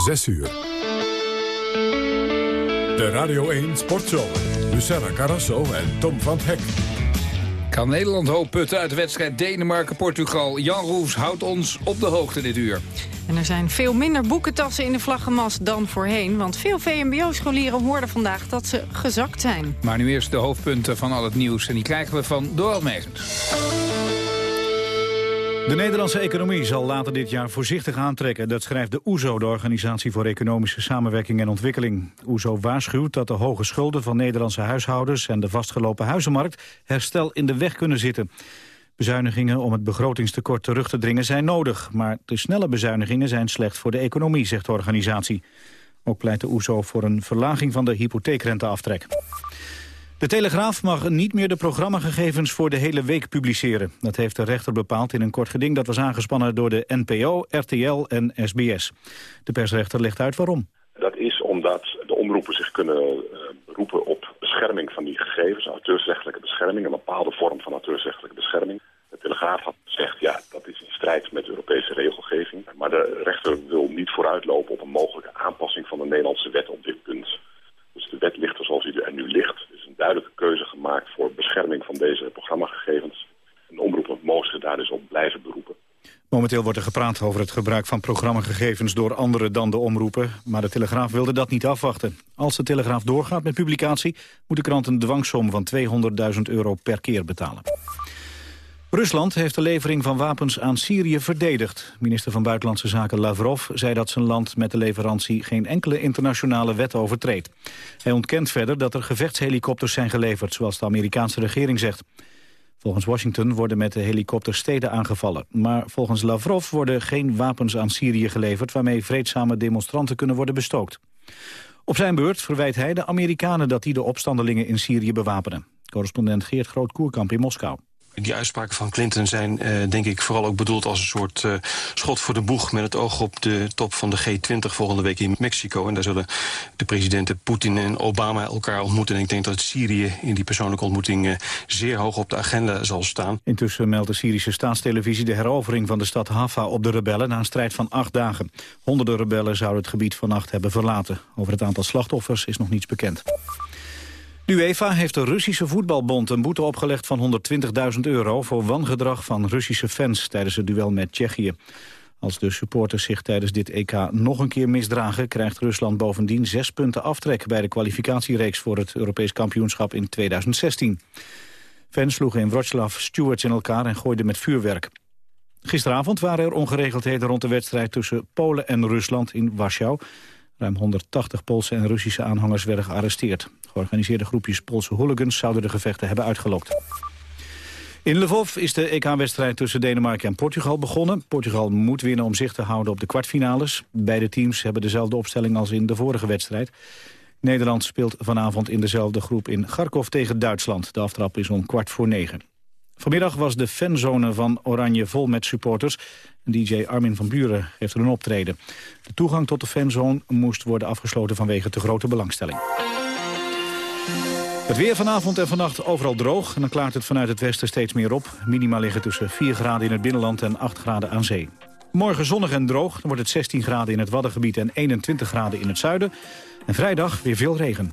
6 uur. De Radio 1 Sportshow. Luciana Carrasso en Tom van Hek. Kan Nederland hoop putten uit de wedstrijd Denemarken-Portugal? Jan Roes houdt ons op de hoogte dit uur. En er zijn veel minder boekentassen in de vlaggenmast dan voorheen. Want veel VMBO-scholieren hoorden vandaag dat ze gezakt zijn. Maar nu eerst de hoofdpunten van al het nieuws. En die krijgen we van Doral Megens. De Nederlandse economie zal later dit jaar voorzichtig aantrekken. Dat schrijft de OESO, de Organisatie voor Economische Samenwerking en Ontwikkeling. OESO waarschuwt dat de hoge schulden van Nederlandse huishoudens... en de vastgelopen huizenmarkt herstel in de weg kunnen zitten. Bezuinigingen om het begrotingstekort terug te dringen zijn nodig. Maar te snelle bezuinigingen zijn slecht voor de economie, zegt de organisatie. Ook pleit de OESO voor een verlaging van de hypotheekrenteaftrek. De Telegraaf mag niet meer de programmagegevens voor de hele week publiceren. Dat heeft de rechter bepaald in een kort geding dat was aangespannen door de NPO, RTL en SBS. De persrechter legt uit waarom. Dat is omdat de omroepen zich kunnen uh, beroepen op bescherming van die gegevens, auteursrechtelijke bescherming, een bepaalde vorm van auteursrechtelijke bescherming. De Telegraaf had gezegd, ja, dat is in strijd met Europese regelgeving. Maar de rechter wil niet vooruitlopen op een mogelijke aanpassing van de Nederlandse wet op dit punt. Dus de wet ligt er zoals die er nu ligt. Duidelijke keuze gemaakt voor bescherming van deze programmagegevens. En de omroepen mogen daar dus op blijven beroepen. Momenteel wordt er gepraat over het gebruik van programmagegevens door anderen dan de omroepen. Maar de Telegraaf wilde dat niet afwachten. Als de Telegraaf doorgaat met publicatie moet de krant een dwangsom van 200.000 euro per keer betalen. Rusland heeft de levering van wapens aan Syrië verdedigd. Minister van Buitenlandse Zaken Lavrov zei dat zijn land met de leverantie geen enkele internationale wet overtreedt. Hij ontkent verder dat er gevechtshelikopters zijn geleverd, zoals de Amerikaanse regering zegt. Volgens Washington worden met de helikopters steden aangevallen. Maar volgens Lavrov worden geen wapens aan Syrië geleverd... waarmee vreedzame demonstranten kunnen worden bestookt. Op zijn beurt verwijt hij de Amerikanen dat die de opstandelingen in Syrië bewapenen. Correspondent Geert Groot-Koerkamp in Moskou. Die uitspraken van Clinton zijn uh, denk ik vooral ook bedoeld als een soort uh, schot voor de boeg... met het oog op de top van de G20 volgende week in Mexico. En daar zullen de presidenten Poetin en Obama elkaar ontmoeten. En ik denk dat Syrië in die persoonlijke ontmoeting uh, zeer hoog op de agenda zal staan. Intussen meldt de Syrische staatstelevisie de herovering van de stad Haffa op de rebellen... na een strijd van acht dagen. Honderden rebellen zouden het gebied vannacht hebben verlaten. Over het aantal slachtoffers is nog niets bekend. De UEFA heeft de Russische voetbalbond een boete opgelegd van 120.000 euro... voor wangedrag van Russische fans tijdens het duel met Tsjechië. Als de supporters zich tijdens dit EK nog een keer misdragen... krijgt Rusland bovendien zes punten aftrek... bij de kwalificatiereeks voor het Europees kampioenschap in 2016. Fans sloegen in Wroclaw stewards in elkaar en gooiden met vuurwerk. Gisteravond waren er ongeregeldheden rond de wedstrijd... tussen Polen en Rusland in Warschau. Ruim 180 Poolse en Russische aanhangers werden gearresteerd. Georganiseerde groepjes Poolse hooligans zouden de gevechten hebben uitgelokt. In Lvov is de EK-wedstrijd tussen Denemarken en Portugal begonnen. Portugal moet winnen om zich te houden op de kwartfinales. Beide teams hebben dezelfde opstelling als in de vorige wedstrijd. Nederland speelt vanavond in dezelfde groep in Kharkov tegen Duitsland. De aftrap is om kwart voor negen. Vanmiddag was de fanzone van Oranje vol met supporters. DJ Armin van Buren heeft er een optreden. De toegang tot de fanzone moest worden afgesloten vanwege te grote belangstelling. Het weer vanavond en vannacht overal droog. En dan klaart het vanuit het westen steeds meer op. Minima liggen tussen 4 graden in het binnenland en 8 graden aan zee. Morgen zonnig en droog. Dan wordt het 16 graden in het Waddengebied en 21 graden in het zuiden. En vrijdag weer veel regen.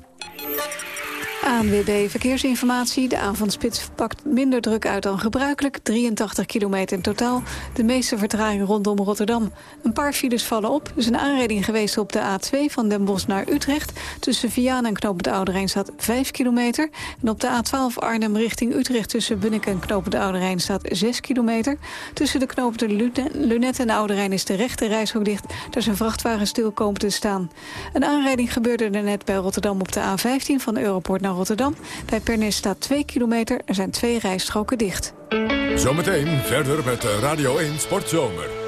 ANWB Verkeersinformatie. De avondspits pakt minder druk uit dan gebruikelijk. 83 kilometer in totaal. De meeste vertraging rondom Rotterdam. Een paar files vallen op. Er is een aanrijding geweest op de A2 van Den Bosch naar Utrecht. Tussen Vianen en Knoop de Rijn staat 5 kilometer. En op de A12 Arnhem richting Utrecht tussen Bunnik en Knoop de Rijn staat 6 kilometer. Tussen de Knoop de Lunet en Rijn is de rechte reishok dicht. Daar is een vrachtwagen stil komen te staan. Een aanrijding gebeurde er net bij Rotterdam op de A15 van de Europort naar Rotterdam. Bij Pernis staat 2 kilometer. Er zijn twee rijstroken dicht. Zometeen verder met Radio 1 Sportzomer.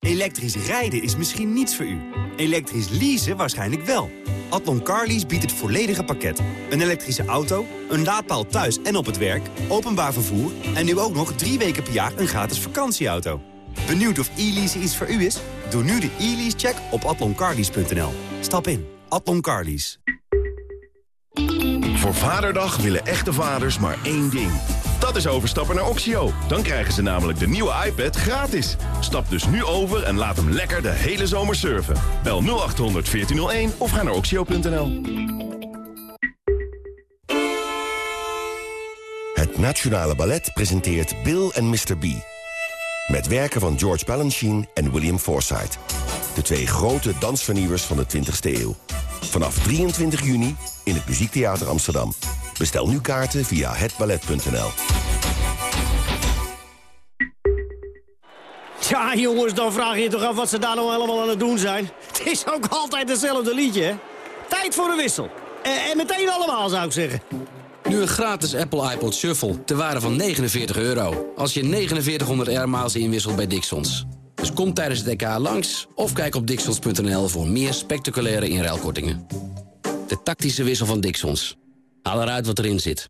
Elektrisch rijden is misschien niets voor u. Elektrisch leasen waarschijnlijk wel. Atlon Carlies biedt het volledige pakket. Een elektrische auto, een laadpaal thuis en op het werk, openbaar vervoer... en nu ook nog drie weken per jaar een gratis vakantieauto. Benieuwd of e-lease iets voor u is? Doe nu de e-lease-check op atloncarlies.nl. Stap in. Atlon Carlies. Voor Vaderdag willen echte vaders maar één ding. Dat is overstappen naar Oxio. Dan krijgen ze namelijk de nieuwe iPad gratis. Stap dus nu over en laat hem lekker de hele zomer surfen. Bel 0800 1401 of ga naar oxio.nl. Het Nationale Ballet presenteert Bill en Mr. B. Met werken van George Balanchine en William Forsythe. De twee grote dansvernieuwers van de 20e eeuw. Vanaf 23 juni in het Muziektheater Amsterdam. Bestel nu kaarten via hetballet.nl. Ja, jongens, dan vraag je je toch af wat ze daar nou allemaal aan het doen zijn. Het is ook altijd hetzelfde liedje, hè? Tijd voor een wissel. En, en meteen allemaal, zou ik zeggen. Nu een gratis Apple iPod Shuffle, ter waarde van 49 euro. Als je 4900 airmiles inwisselt bij Dixons. Dus kom tijdens het EK langs of kijk op dixons.nl voor meer spectaculaire inruilkortingen. De tactische wissel van Dixons. Haal eruit wat erin zit.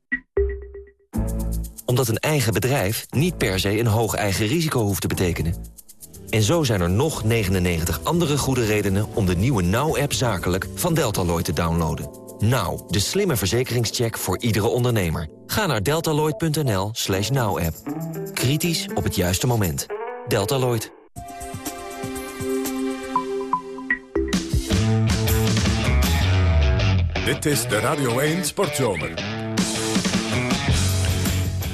Omdat een eigen bedrijf niet per se een hoog eigen risico hoeft te betekenen. En zo zijn er nog 99 andere goede redenen om de nieuwe Now-app zakelijk van Deltaloid te downloaden. Now, de slimme verzekeringscheck voor iedere ondernemer. Ga naar deltaloid.nl slash now-app. Kritisch op het juiste moment. Deltaloid. Dit is de Radio 1 Sportzomer.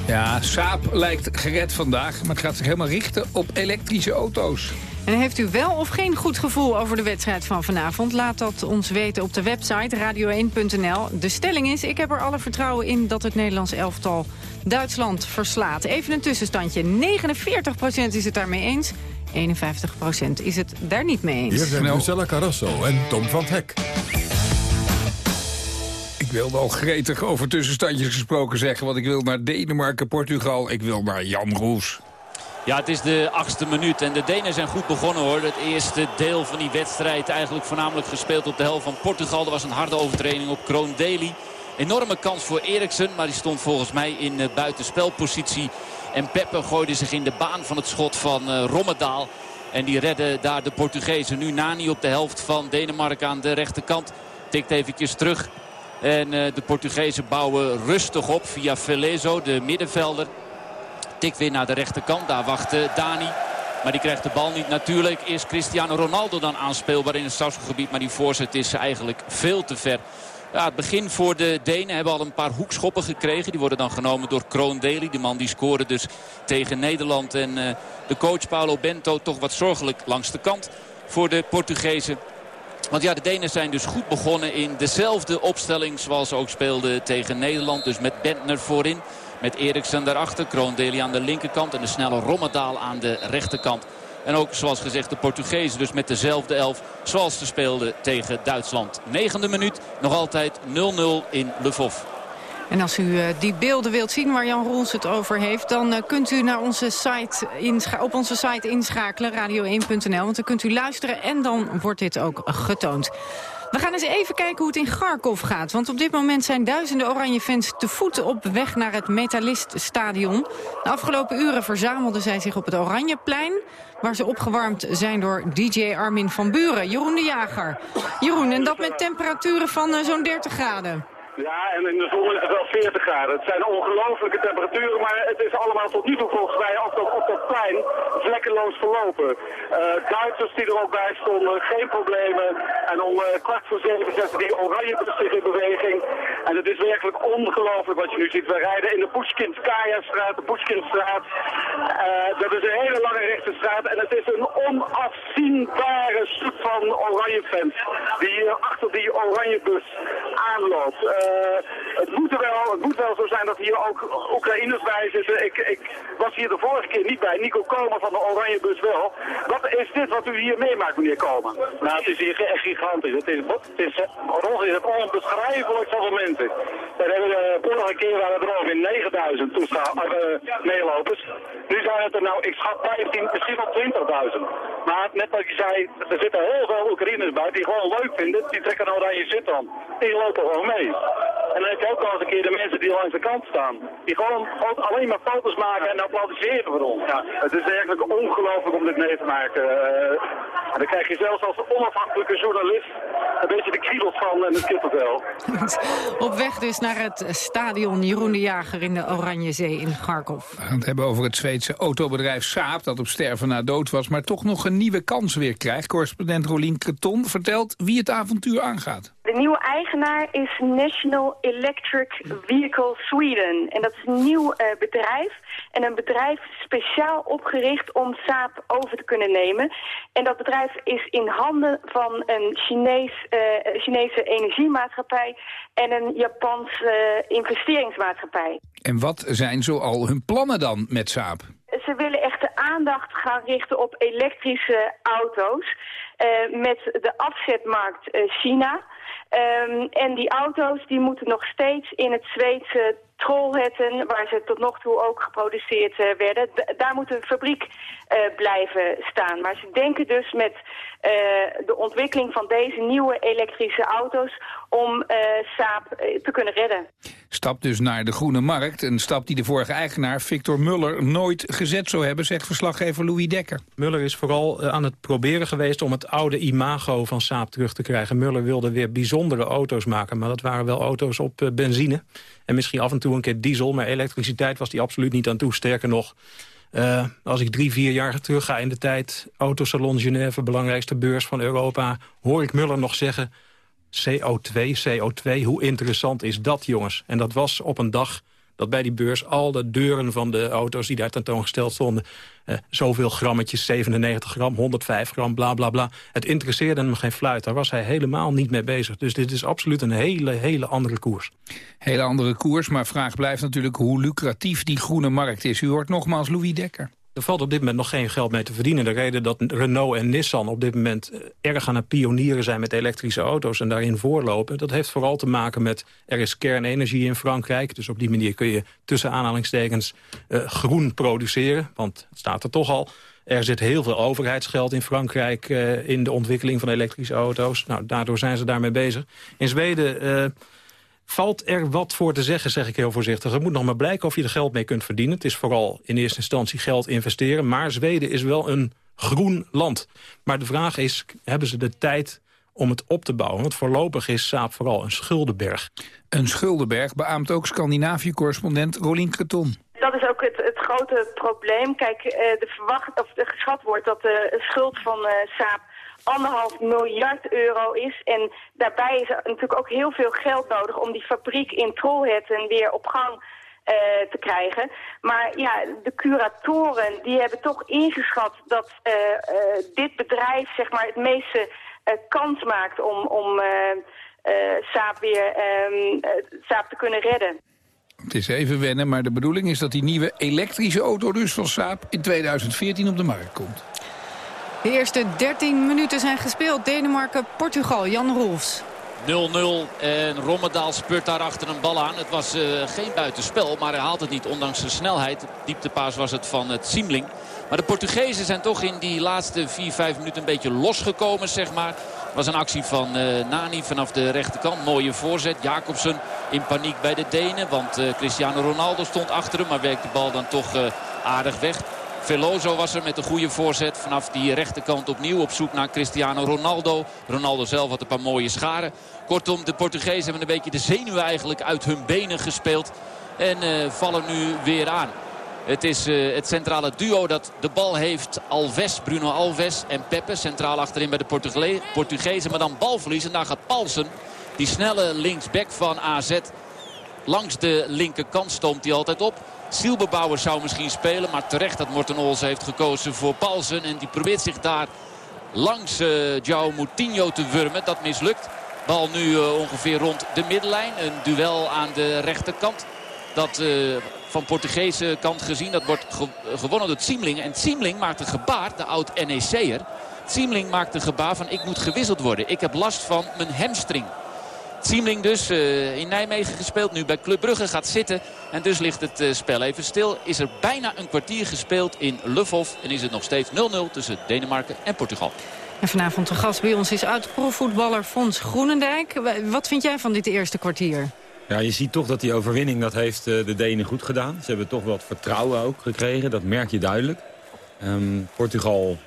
Ja, Saab lijkt gered vandaag, maar het gaat zich helemaal richten op elektrische auto's. En heeft u wel of geen goed gevoel over de wedstrijd van vanavond? Laat dat ons weten op de website radio1.nl. De stelling is, ik heb er alle vertrouwen in dat het Nederlands elftal Duitsland verslaat. Even een tussenstandje. 49% is het daarmee eens. 51% is het daar niet mee eens. Hier zijn Lucella Carrasso en Tom van het Hek. Ik wilde al gretig over tussenstandjes gesproken zeggen... want ik wil naar Denemarken, Portugal, ik wil naar Jan Roes. Ja, het is de achtste minuut en de Denen zijn goed begonnen hoor. Het eerste deel van die wedstrijd eigenlijk voornamelijk gespeeld op de helft van Portugal. Er was een harde overtreding op Kroon Deli. Enorme kans voor Eriksen, maar die stond volgens mij in buitenspelpositie. En Peppe gooide zich in de baan van het schot van uh, Rommedaal. En die redden daar de Portugezen. Nu Nani op de helft van Denemarken aan de rechterkant. Tikt eventjes terug. En uh, de Portugezen bouwen rustig op via Velezo, de middenvelder. Tikt weer naar de rechterkant. Daar wacht Dani. Maar die krijgt de bal niet. Natuurlijk is Cristiano Ronaldo dan aanspeelbaar in het strafgebied. Maar die voorzet is eigenlijk veel te ver. Ja, het begin voor de Denen hebben al een paar hoekschoppen gekregen. Die worden dan genomen door Kroon Deli. De man die scoorde dus tegen Nederland. En uh, de coach Paulo Bento toch wat zorgelijk langs de kant voor de Portugezen. Want ja, de Denen zijn dus goed begonnen in dezelfde opstelling zoals ze ook speelden tegen Nederland. Dus met Bentner voorin. Met Eriksen daarachter, Kroondeli aan de linkerkant en de snelle Rommedaal aan de rechterkant. En ook zoals gezegd de Portugezen dus met dezelfde elf zoals ze speelden tegen Duitsland. Negende minuut, nog altijd 0-0 in Lvov. En als u uh, die beelden wilt zien waar Jan Roels het over heeft... dan uh, kunt u naar onze site op onze site inschakelen, radio1.nl. Want dan kunt u luisteren en dan wordt dit ook getoond. We gaan eens even kijken hoe het in Kharkov gaat. Want op dit moment zijn duizenden oranje fans te voet op weg naar het Metaliststadion. De afgelopen uren verzamelden zij zich op het Oranjeplein... waar ze opgewarmd zijn door DJ Armin van Buren, Jeroen de Jager. Jeroen, en dat met temperaturen van uh, zo'n 30 graden. Ja, en in de zon is het wel 40 graden. Het zijn ongelooflijke temperaturen, maar het is allemaal tot nu toe volgens mij op dat, op dat plein vlekkeloos verlopen. Uh, Duitsers die er ook bij stonden, geen problemen. En om uh, kwart voor zeven zetten die oranje zich in beweging. En het is werkelijk ongelooflijk wat je nu ziet. We rijden in de Pushkinskaya-straat, de Pushkinstraat. Uh, dat is een hele lange rechte straat en het is een onafzienbare stoet van oranje fans die hier achter die oranje bus aanloopt. Uh, het, moet wel, het moet wel zo zijn dat hier ook Oekraïners bij zitten. Ik, ik was hier de vorige keer niet bij. Nico Komen van de Oranje Bus wel. Wat is dit wat u hier meemaakt, meneer Komen? Nou, het is hier echt gigantisch. Het is, het is, ons is het onbeschrijfelijk van momenten. We hebben uh, vorige keer waren er ongeveer 9000 toeschouwers, uh, meelopers. Nu zijn het er nou, ik schat 15, misschien wel 20.000. Maar net wat je zei, er zitten heel veel Oekraïners bij die gewoon leuk vinden. Die trekken een oranje zit dan. Die lopen gewoon mee. En dan heb je ook nog eens een keer de mensen die langs de kant staan. Die gewoon alleen maar foto's maken en applaudisseren voor ons. Ja, het is eigenlijk ongelooflijk om dit mee te maken. Uh, dan krijg je zelfs als onafhankelijke journalist een beetje de kriebels van en het kippenvel. Op weg dus naar het stadion Jeroen de Jager in de Oranje Zee in Kharkov. We gaan het hebben over het Zweedse autobedrijf Saab... dat op sterven na dood was, maar toch nog een nieuwe kans weer krijgt. Correspondent Rolien Kreton vertelt wie het avontuur aangaat. De nieuwe eigenaar is National Electric Vehicle Sweden. En dat is een nieuw uh, bedrijf. En een bedrijf speciaal opgericht om Saab over te kunnen nemen. En dat bedrijf is in handen van een Chinees, uh, Chinese energiemaatschappij en een Japanse uh, investeringsmaatschappij. En wat zijn zoal hun plannen dan met Saab? Ze willen echt de aandacht gaan richten op elektrische auto's. Uh, met de afzetmarkt uh, China. Um, en die auto's die moeten nog steeds in het Zweedse Trollhetten, waar ze tot nog toe ook geproduceerd uh, werden. D daar moet een fabriek uh, blijven staan. Maar ze denken dus met uh, de ontwikkeling van deze nieuwe elektrische auto's om Saab te kunnen redden. Stap dus naar de groene markt. Een stap die de vorige eigenaar Victor Muller nooit gezet zou hebben, zegt verslaggever Louis Dekker. Muller is vooral aan het proberen geweest om het oude imago van Saab terug te krijgen. Muller wilde weer bijzondere auto's maken, maar dat waren wel auto's op benzine. En misschien af en toe een keer diesel, maar elektriciteit was die absoluut niet aan toe. Sterker nog, uh, als ik drie, vier jaar terug ga in de tijd... Autosalon Genève, belangrijkste beurs van Europa... hoor ik Muller nog zeggen... CO2, CO2, hoe interessant is dat, jongens? En dat was op een dag dat bij die beurs al de deuren van de auto's die daar tentoongesteld stonden... Uh, zoveel grammetjes, 97 gram, 105 gram, bla bla bla. Het interesseerde hem geen fluit, daar was hij helemaal niet mee bezig. Dus dit is absoluut een hele, hele andere koers. Hele andere koers, maar vraag blijft natuurlijk hoe lucratief die groene markt is. U hoort nogmaals Louis Dekker. Er valt op dit moment nog geen geld mee te verdienen. De reden dat Renault en Nissan op dit moment eh, erg aan het pionieren zijn met elektrische auto's en daarin voorlopen, dat heeft vooral te maken met er is kernenergie in Frankrijk. Dus op die manier kun je tussen aanhalingstekens uh, groen produceren, want het staat er toch al. Er zit heel veel overheidsgeld in Frankrijk uh, in de ontwikkeling van elektrische auto's. Nou, daardoor zijn ze daarmee bezig. In Zweden Valt er wat voor te zeggen, zeg ik heel voorzichtig. Het moet nog maar blijken of je er geld mee kunt verdienen. Het is vooral in eerste instantie geld investeren. Maar Zweden is wel een groen land. Maar de vraag is, hebben ze de tijd om het op te bouwen? Want voorlopig is Saab vooral een schuldenberg. Een schuldenberg beaamt ook Scandinavië-correspondent Rolien Kreton. Dat is ook het, het grote probleem. Kijk, de verwacht, of de geschat wordt dat de schuld van uh, Saab anderhalf miljard euro is. En daarbij is natuurlijk ook heel veel geld nodig om die fabriek in Trollhättan weer op gang uh, te krijgen. Maar ja, de curatoren die hebben toch ingeschat dat uh, uh, dit bedrijf zeg maar, het meeste kans maakt om, om Saab weer um, Saab te kunnen redden. Het is even wennen, maar de bedoeling is dat die nieuwe elektrische auto dus van Saab in 2014 op de markt komt. De eerste 13 minuten zijn gespeeld. Denemarken-Portugal, Jan Rolfs. 0-0 en Rommedaal speurt daar achter een bal aan. Het was uh, geen buitenspel, maar hij haalt het niet ondanks zijn snelheid. Dieptepaas was het van het Siemling. Maar de Portugezen zijn toch in die laatste 4-5 minuten een beetje losgekomen, zeg maar. Was een actie van uh, Nani vanaf de rechterkant. Mooie voorzet. Jacobsen in paniek bij de Denen. Want uh, Cristiano Ronaldo stond achter hem, maar werkt de bal dan toch aardig weg. Veloso was er met een goede voorzet vanaf die rechterkant opnieuw op zoek naar Cristiano Ronaldo. Ronaldo zelf had een paar mooie scharen. Kortom, de Portugezen hebben een beetje de zenuwen eigenlijk uit hun benen gespeeld. En uh, vallen nu weer aan. Het is uh, het centrale duo dat de bal heeft. Alves, Bruno Alves en Pepe. Centraal achterin bij de Portugezen. Maar dan balverlies. En daar gaat Paulsen, die snelle linksback van AZ... langs de linkerkant stoomt hij altijd op. Zielbebouwer zou misschien spelen. Maar terecht dat Morten Olsen heeft gekozen voor Paulsen. En die probeert zich daar langs uh, João Moutinho te wurmen. Dat mislukt. Bal nu uh, ongeveer rond de middenlijn. Een duel aan de rechterkant. Dat uh, van Portugese kant gezien. Dat wordt ge gewonnen door Siemling. En Siemling maakt een gebaar, de oud-NEC'er. Siemling maakt een gebaar van ik moet gewisseld worden. Ik heb last van mijn hamstring. Ziemling dus uh, in Nijmegen gespeeld. Nu bij Club Brugge gaat zitten. En dus ligt het uh, spel even stil. Is er bijna een kwartier gespeeld in Lufhof. En is het nog steeds 0-0 tussen Denemarken en Portugal. En vanavond de gast bij ons is oud-profvoetballer Fons Groenendijk. Wat vind jij van dit eerste kwartier? Ja, je ziet toch dat die overwinning, dat heeft uh, de Denen goed gedaan. Ze hebben toch wat vertrouwen ook gekregen, dat merk je duidelijk. Um, Portugal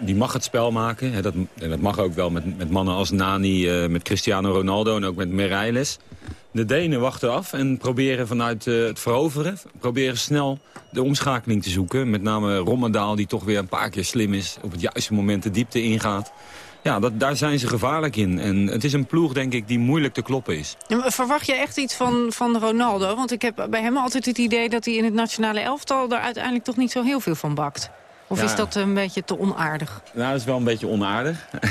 die mag het spel maken. Dat, en dat mag ook wel met, met mannen als Nani, uh, met Cristiano Ronaldo en ook met Mereiles. De Denen wachten af en proberen vanuit uh, het veroveren... proberen snel de omschakeling te zoeken. Met name Rommedaal, die toch weer een paar keer slim is... op het juiste moment de diepte ingaat. Ja, dat, daar zijn ze gevaarlijk in. En het is een ploeg, denk ik, die moeilijk te kloppen is. Verwacht je echt iets van, van Ronaldo? Want ik heb bij hem altijd het idee dat hij in het nationale elftal... daar uiteindelijk toch niet zo heel veel van bakt. Of is dat een beetje te onaardig? Nou, dat is wel een beetje onaardig. het,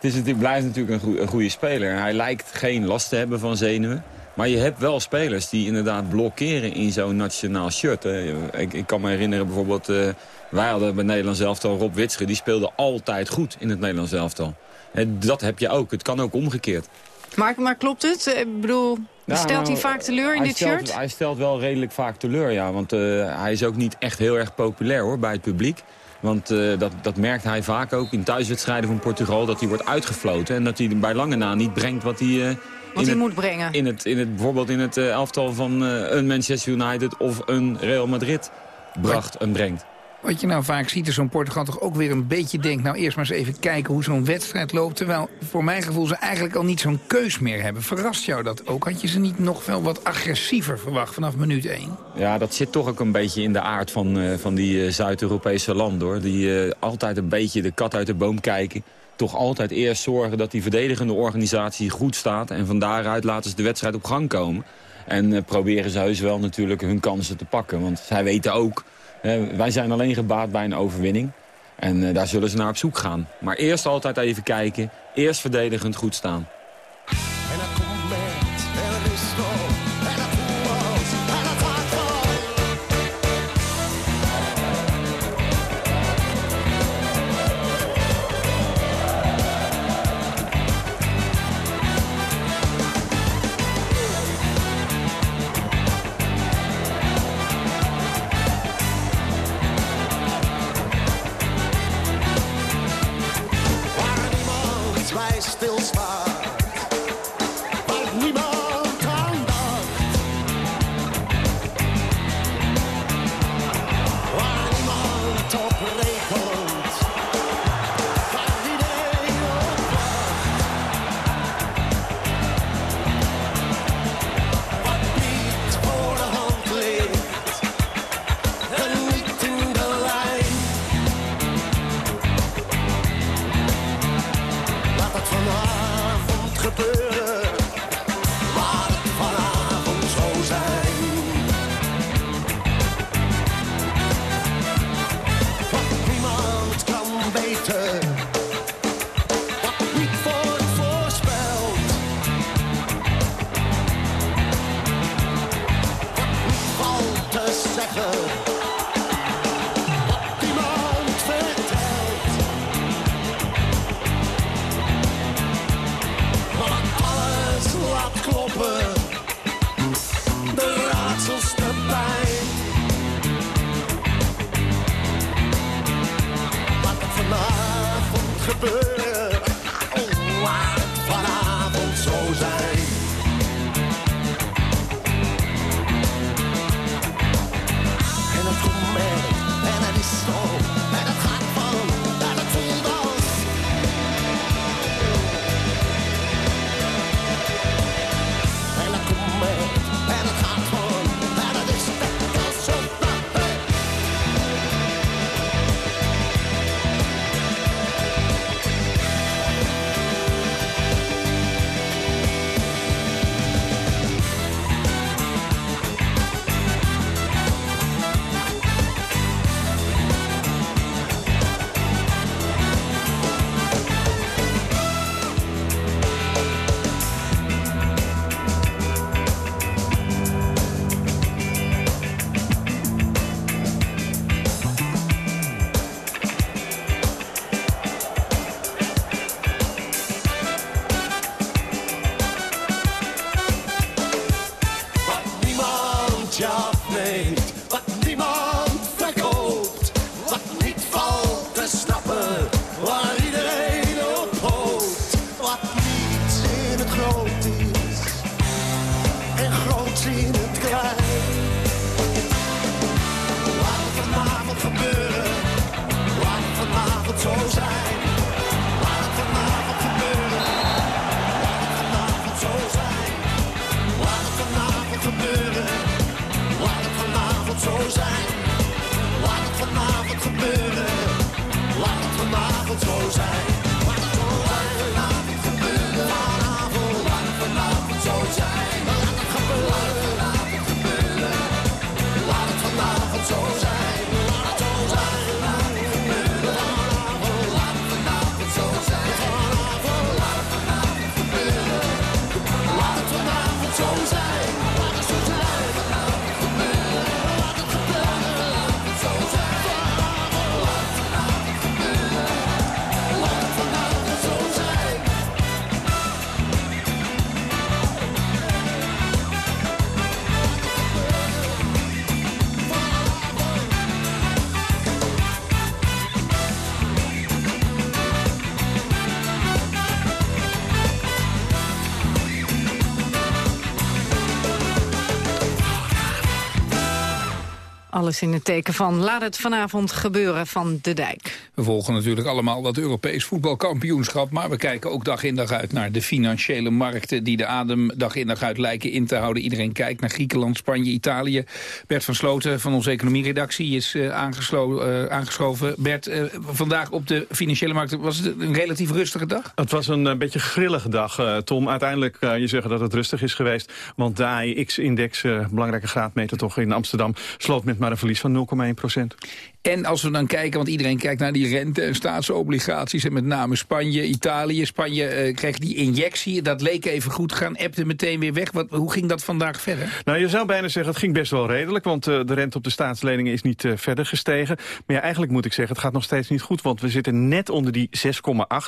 is, het blijft natuurlijk een, een goede speler. Hij lijkt geen last te hebben van zenuwen. Maar je hebt wel spelers die inderdaad blokkeren in zo'n nationaal shirt. Ik, ik, kan me herinneren bijvoorbeeld... Uh, wij hadden bij Nederlands elftal Rob Witsche. Die speelde altijd goed in het Nederlands elftal. En dat heb je ook. Het kan ook omgekeerd. Maar, maar klopt het? Ik bedoel, nou, stelt hij vaak teleur in dit shirt? Hij stelt wel redelijk vaak teleur, ja. Want uh, hij is ook niet echt heel erg populair hoor, bij het publiek. Want uh, dat, dat merkt hij vaak ook in thuiswedstrijden van Portugal... dat hij wordt uitgefloten en dat hij bij lange na niet brengt wat hij... Uh, wat hij moet brengen. In het, in het, bijvoorbeeld in het elftal van een Manchester United of een Real Madrid bracht en brengt. Wat je nou vaak ziet is zo'n Portugal toch ook weer een beetje denkt... nou eerst maar eens even kijken hoe zo'n wedstrijd loopt. Terwijl voor mijn gevoel ze eigenlijk al niet zo'n keus meer hebben. Verrast jou dat ook? Had je ze niet nog wel wat agressiever verwacht vanaf minuut 1? Ja, dat zit toch ook een beetje in de aard van, uh, van die uh, Zuid-Europese landen. hoor. Die uh, altijd een beetje de kat uit de boom kijken. Toch altijd eerst zorgen dat die verdedigende organisatie goed staat. En van daaruit laten ze de wedstrijd op gang komen. En proberen ze heus wel natuurlijk hun kansen te pakken. Want zij weten ook wij zijn alleen gebaat bij een overwinning. En daar zullen ze naar op zoek gaan. Maar eerst altijd even kijken. Eerst verdedigend goed staan. Alles in het teken van laat het vanavond gebeuren van de dijk. We volgen natuurlijk allemaal dat Europees voetbalkampioenschap... maar we kijken ook dag in dag uit naar de financiële markten... die de adem dag in dag uit lijken in te houden. Iedereen kijkt naar Griekenland, Spanje, Italië. Bert van Sloten van onze economieredactie is uh, aangeschoven. Bert, uh, vandaag op de financiële markten was het een relatief rustige dag? Het was een beetje grillige dag, Tom. Uiteindelijk je zeggen dat het rustig is geweest. Want de AIX-index, belangrijke graadmeter toch in Amsterdam... sloot met maar een verlies van 0,1 procent. En als we dan kijken, want iedereen kijkt naar die rente en staatsobligaties... en met name Spanje, Italië. Spanje uh, kreeg die injectie, dat leek even goed gaan, appte meteen weer weg. Hoe ging dat vandaag verder? Nou, je zou bijna zeggen, het ging best wel redelijk... want uh, de rente op de staatsleningen is niet uh, verder gestegen. Maar ja, eigenlijk moet ik zeggen, het gaat nog steeds niet goed... want we zitten net onder die 6,8,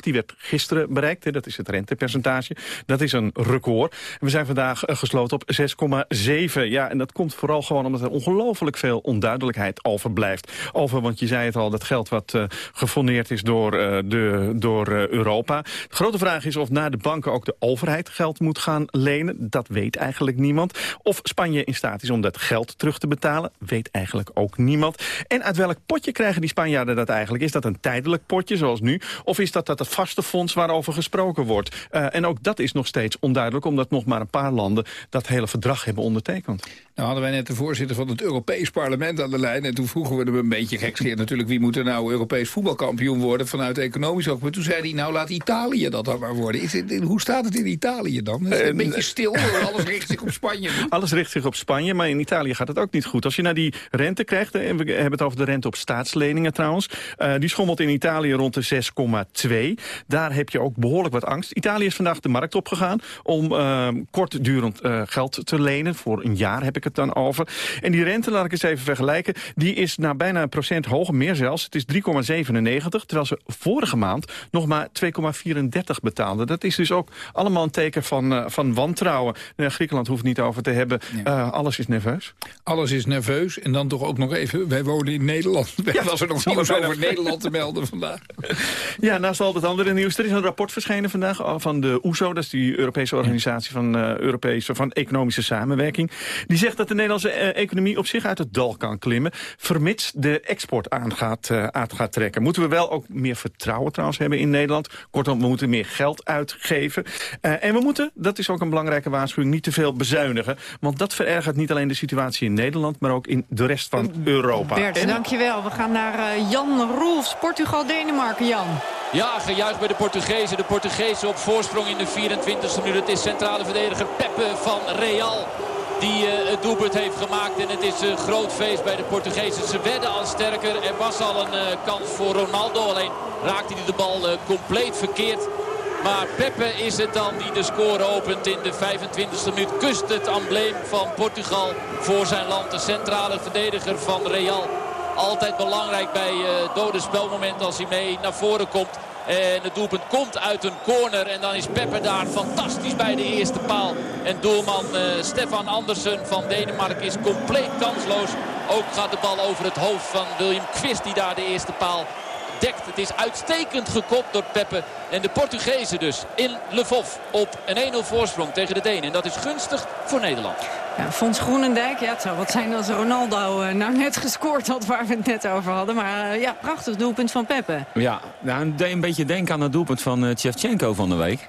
die werd gisteren bereikt. Dat is het rentepercentage. Dat is een record. We zijn vandaag gesloten op 6,7. Ja, en dat komt vooral gewoon omdat er ongelooflijk veel onduidelijkheid overblijft want je zei het al, dat geld wat uh, gefondeerd is door, uh, de, door uh, Europa. De grote vraag is of naar de banken ook de overheid geld moet gaan lenen. Dat weet eigenlijk niemand. Of Spanje in staat is om dat geld terug te betalen, weet eigenlijk ook niemand. En uit welk potje krijgen die Spanjaarden dat eigenlijk? Is dat een tijdelijk potje, zoals nu? Of is dat dat het vaste fonds waarover gesproken wordt? en ook dat is nog steeds onduidelijk, omdat nog maar een paar landen dat hele verdrag hebben ondertekend. Nou hadden wij net de voorzitter van het Europees Parlement aan de lijn... en toen vroegen we hem een beetje gekscherend natuurlijk... wie moet er nou Europees voetbalkampioen worden vanuit economisch ook. Maar toen zei hij, nou laat Italië dat dan maar worden. Is het, hoe staat het in Italië dan? Is het een beetje stil, alles richt zich op Spanje. Alles richt zich op Spanje, maar in Italië gaat het ook niet goed. Als je naar die rente krijgt, en we hebben het over de rente op staatsleningen trouwens... Uh, die schommelt in Italië rond de 6,2. Daar heb je ook behoorlijk wat angst. Italië is vandaag de markt opgegaan om uh, kortdurend uh, geld te lenen. Voor een jaar heb ik het dan over. En die rente, laat ik eens even vergelijken, die is naar bijna een procent hoger, meer zelfs. Het is 3,97, terwijl ze vorige maand nog maar 2,34 betaalden. Dat is dus ook allemaal een teken van, uh, van wantrouwen. Uh, Griekenland hoeft niet over te hebben. Uh, alles is nerveus. Alles is nerveus. En dan toch ook nog even, wij wonen in Nederland. Ja, was er nog nieuws over Nederland te melden vandaag. Ja, naast al het andere nieuws. Er is een rapport verschenen vandaag van de OESO. Dat is die Europese organisatie van, Europese, van economische samenwerking. Die zegt dat de Nederlandse economie op zich uit het dal kan klimmen. Vermits de export aan gaat, uh, aan gaat trekken. Moeten we wel ook meer vertrouwen trouwens hebben in Nederland. Kortom, we moeten meer geld uitgeven. Uh, en we moeten, dat is ook een belangrijke waarschuwing, niet te veel bezuinigen. Want dat verergert niet alleen de situatie in Nederland... maar ook in de rest van Europa. Bert, en... dankjewel. We gaan naar uh, Jan Roelfs, Portugal-Denemarken. Jan. Ja, gejuich bij de Portugezen. De Portugezen op voorsprong in de 24e minuut. Het is centrale verdediger Pepe van Real die uh, het doelpunt heeft gemaakt. En het is een groot feest bij de Portugezen. Ze werden al sterker. Er was al een uh, kans voor Ronaldo. Alleen raakte hij de bal compleet verkeerd. Maar Pepe is het dan die de score opent in de 25e minuut. Kust het embleem van Portugal voor zijn land. De centrale verdediger van Real. Altijd belangrijk bij dode spelmomenten als hij mee naar voren komt. En het doelpunt komt uit een corner. En dan is Pepper daar fantastisch bij de eerste paal. En doelman uh, Stefan Andersen van Denemarken is compleet kansloos. Ook gaat de bal over het hoofd van William Quist die daar de eerste paal dekt. Het is uitstekend gekopt door Peppe. En de Portugezen dus in Lvov op een 1-0 voorsprong tegen de Denen. En dat is gunstig voor Nederland. Ja, Fons Groenendijk, ja, het zou wat zijn als Ronaldo uh, nou net gescoord had waar we het net over hadden. Maar uh, ja, prachtig doelpunt van Peppe. Ja, nou, een beetje denken aan het doelpunt van uh, Shevchenko van de week.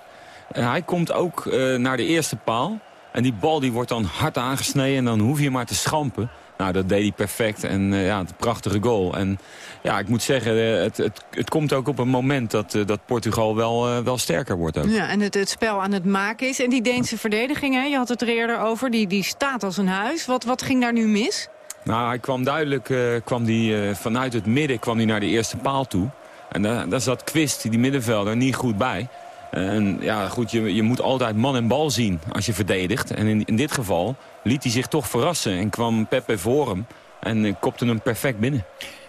hij komt ook naar de eerste paal. En die bal die wordt dan hard aangesneden en dan hoef je maar te schampen. Nou, dat deed hij perfect en uh, ja, een prachtige goal. En ja, ik moet zeggen, uh, het, het, het komt ook op een moment dat, uh, dat Portugal wel, wel sterker wordt. Ook. Ja, en het, het spel aan het maken is. En die Deense verdediging, hè, je had het er eerder over, die, die staat als een huis. Wat, wat ging daar nu mis? Nou, hij kwam duidelijk, kwam die, vanuit het midden kwam hij naar de eerste paal toe. En daar, daar zat Quist, die middenvelder, niet goed bij. En ja, goed, je, je moet altijd man en bal zien als je verdedigt. En in, in dit geval liet hij zich toch verrassen en kwam Pepe voor hem. En kopte hem perfect binnen.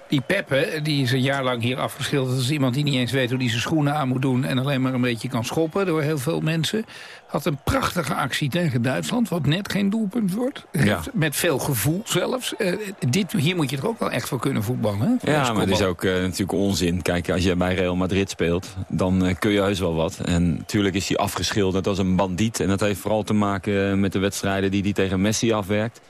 Die Peppe, die is een jaar lang hier afgeschilderd als iemand die niet eens weet hoe hij zijn schoenen aan moet doen... en alleen maar een beetje kan schoppen door heel veel mensen. Had een prachtige actie tegen Duitsland, wat net geen doelpunt wordt. Ja. Met veel gevoel zelfs. Uh, dit, hier moet je er ook wel echt voor kunnen voetballen. Hè? Ja, maar het is ook uh, natuurlijk onzin. Kijk, als je bij Real Madrid speelt, dan uh, kun je heus wel wat. En natuurlijk is hij afgeschilderd als een bandiet. En dat heeft vooral te maken met de wedstrijden die hij tegen Messi afwerkt.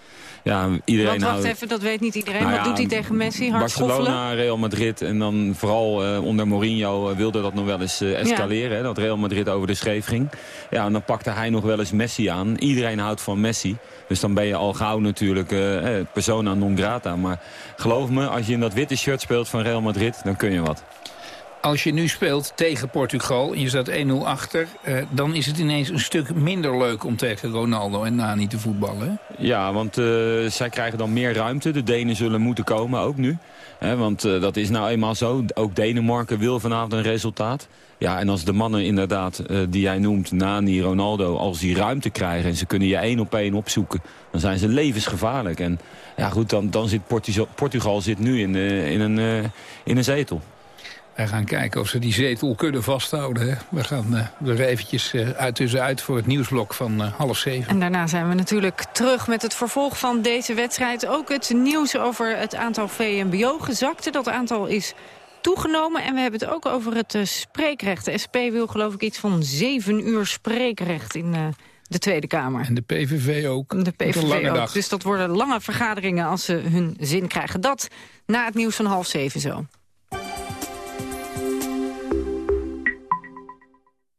Ja, iedereen Want wacht houdt... even, dat weet niet iedereen. Nou Wat ja, doet hij tegen Messi? Hard Barcelona, schoffelen? Real Madrid en dan vooral eh, onder Mourinho eh, wilde dat nog wel eens eh, escaleren. Hè, dat Real Madrid over de scheef ging. Ja, en dan pakte hij nog wel eens Messi aan. Iedereen houdt van Messi. Dus dan ben je al gauw natuurlijk persona non grata. Maar geloof me, als je in dat witte shirt speelt van Real Madrid, dan kun je wat. Als je nu speelt tegen Portugal en je staat 1-0 achter... eh, dan is het ineens een stuk minder leuk om tegen Ronaldo en Nani te voetballen. Ja, want eh, zij krijgen dan meer ruimte. De Denen zullen moeten komen, ook nu. Want eh, dat is nou eenmaal zo. Ook Denemarken wil vanavond een resultaat. Ja, en als de mannen inderdaad, die jij noemt, Nani, Ronaldo... als die ruimte krijgen en ze kunnen je één op één opzoeken... dan zijn ze levensgevaarlijk. En ja goed, dan, dan zit Portugal, Portugal zit nu in, in, een, in een zetel. Wij gaan kijken of ze die zetel kunnen vasthouden. Hè? We gaan eh, er eventjes eh, uit tussenuit voor het nieuwsblok van eh, half zeven. En daarna zijn we natuurlijk terug met het vervolg van deze wedstrijd. Ook het nieuws over het aantal VMBO-gezakten. Dat aantal is toegenomen. En we hebben het ook over het spreekrecht. De SP wil geloof ik iets van zeven uur spreekrecht in de Tweede Kamer. En de PVV ook. De PVV ook. dag. Dus dat worden lange vergaderingen als ze hun zin krijgen. Dat na het nieuws van half zeven zo.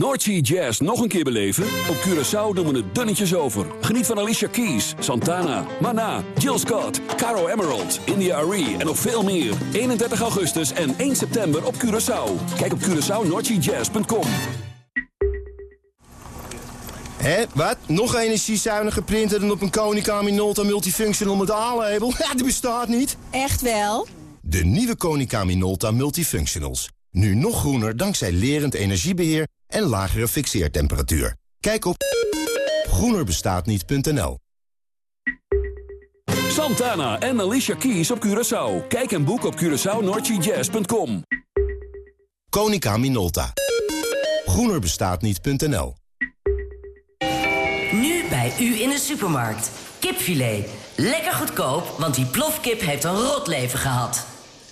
Noordsea Jazz nog een keer beleven? Op Curaçao doen we het dunnetjes over. Geniet van Alicia Keys, Santana, Mana, Jill Scott, Caro Emerald, India Arie en nog veel meer. 31 augustus en 1 september op Curaçao. Kijk op CuraçaoNoordseaJazz.com. Hé, wat? Nog een energiezuinige printer dan op een Konica Minolta Multifunctional met A-label? Ja, die bestaat niet. Echt wel? De nieuwe Konica Minolta Multifunctionals. Nu nog groener dankzij lerend energiebeheer en lagere fixeertemperatuur. Kijk op groenerbestaatniet.nl Santana en Alicia Keys op Curaçao. Kijk en boek op CuraçaoNoordseaJazz.com. Konica Minolta. groenerbestaatniet.nl Nu bij u in de supermarkt. Kipfilet. Lekker goedkoop, want die plofkip heeft een rot leven gehad.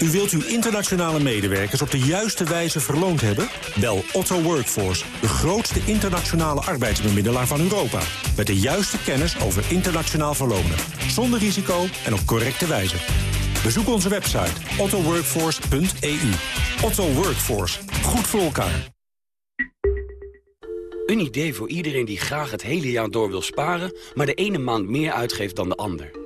U wilt uw internationale medewerkers op de juiste wijze verloond hebben? Bel Otto Workforce, de grootste internationale arbeidsbemiddelaar van Europa. Met de juiste kennis over internationaal verlonen. Zonder risico en op correcte wijze. Bezoek onze website ottoworkforce.eu. Otto Workforce. Goed voor elkaar. Een idee voor iedereen die graag het hele jaar door wil sparen... maar de ene maand meer uitgeeft dan de ander.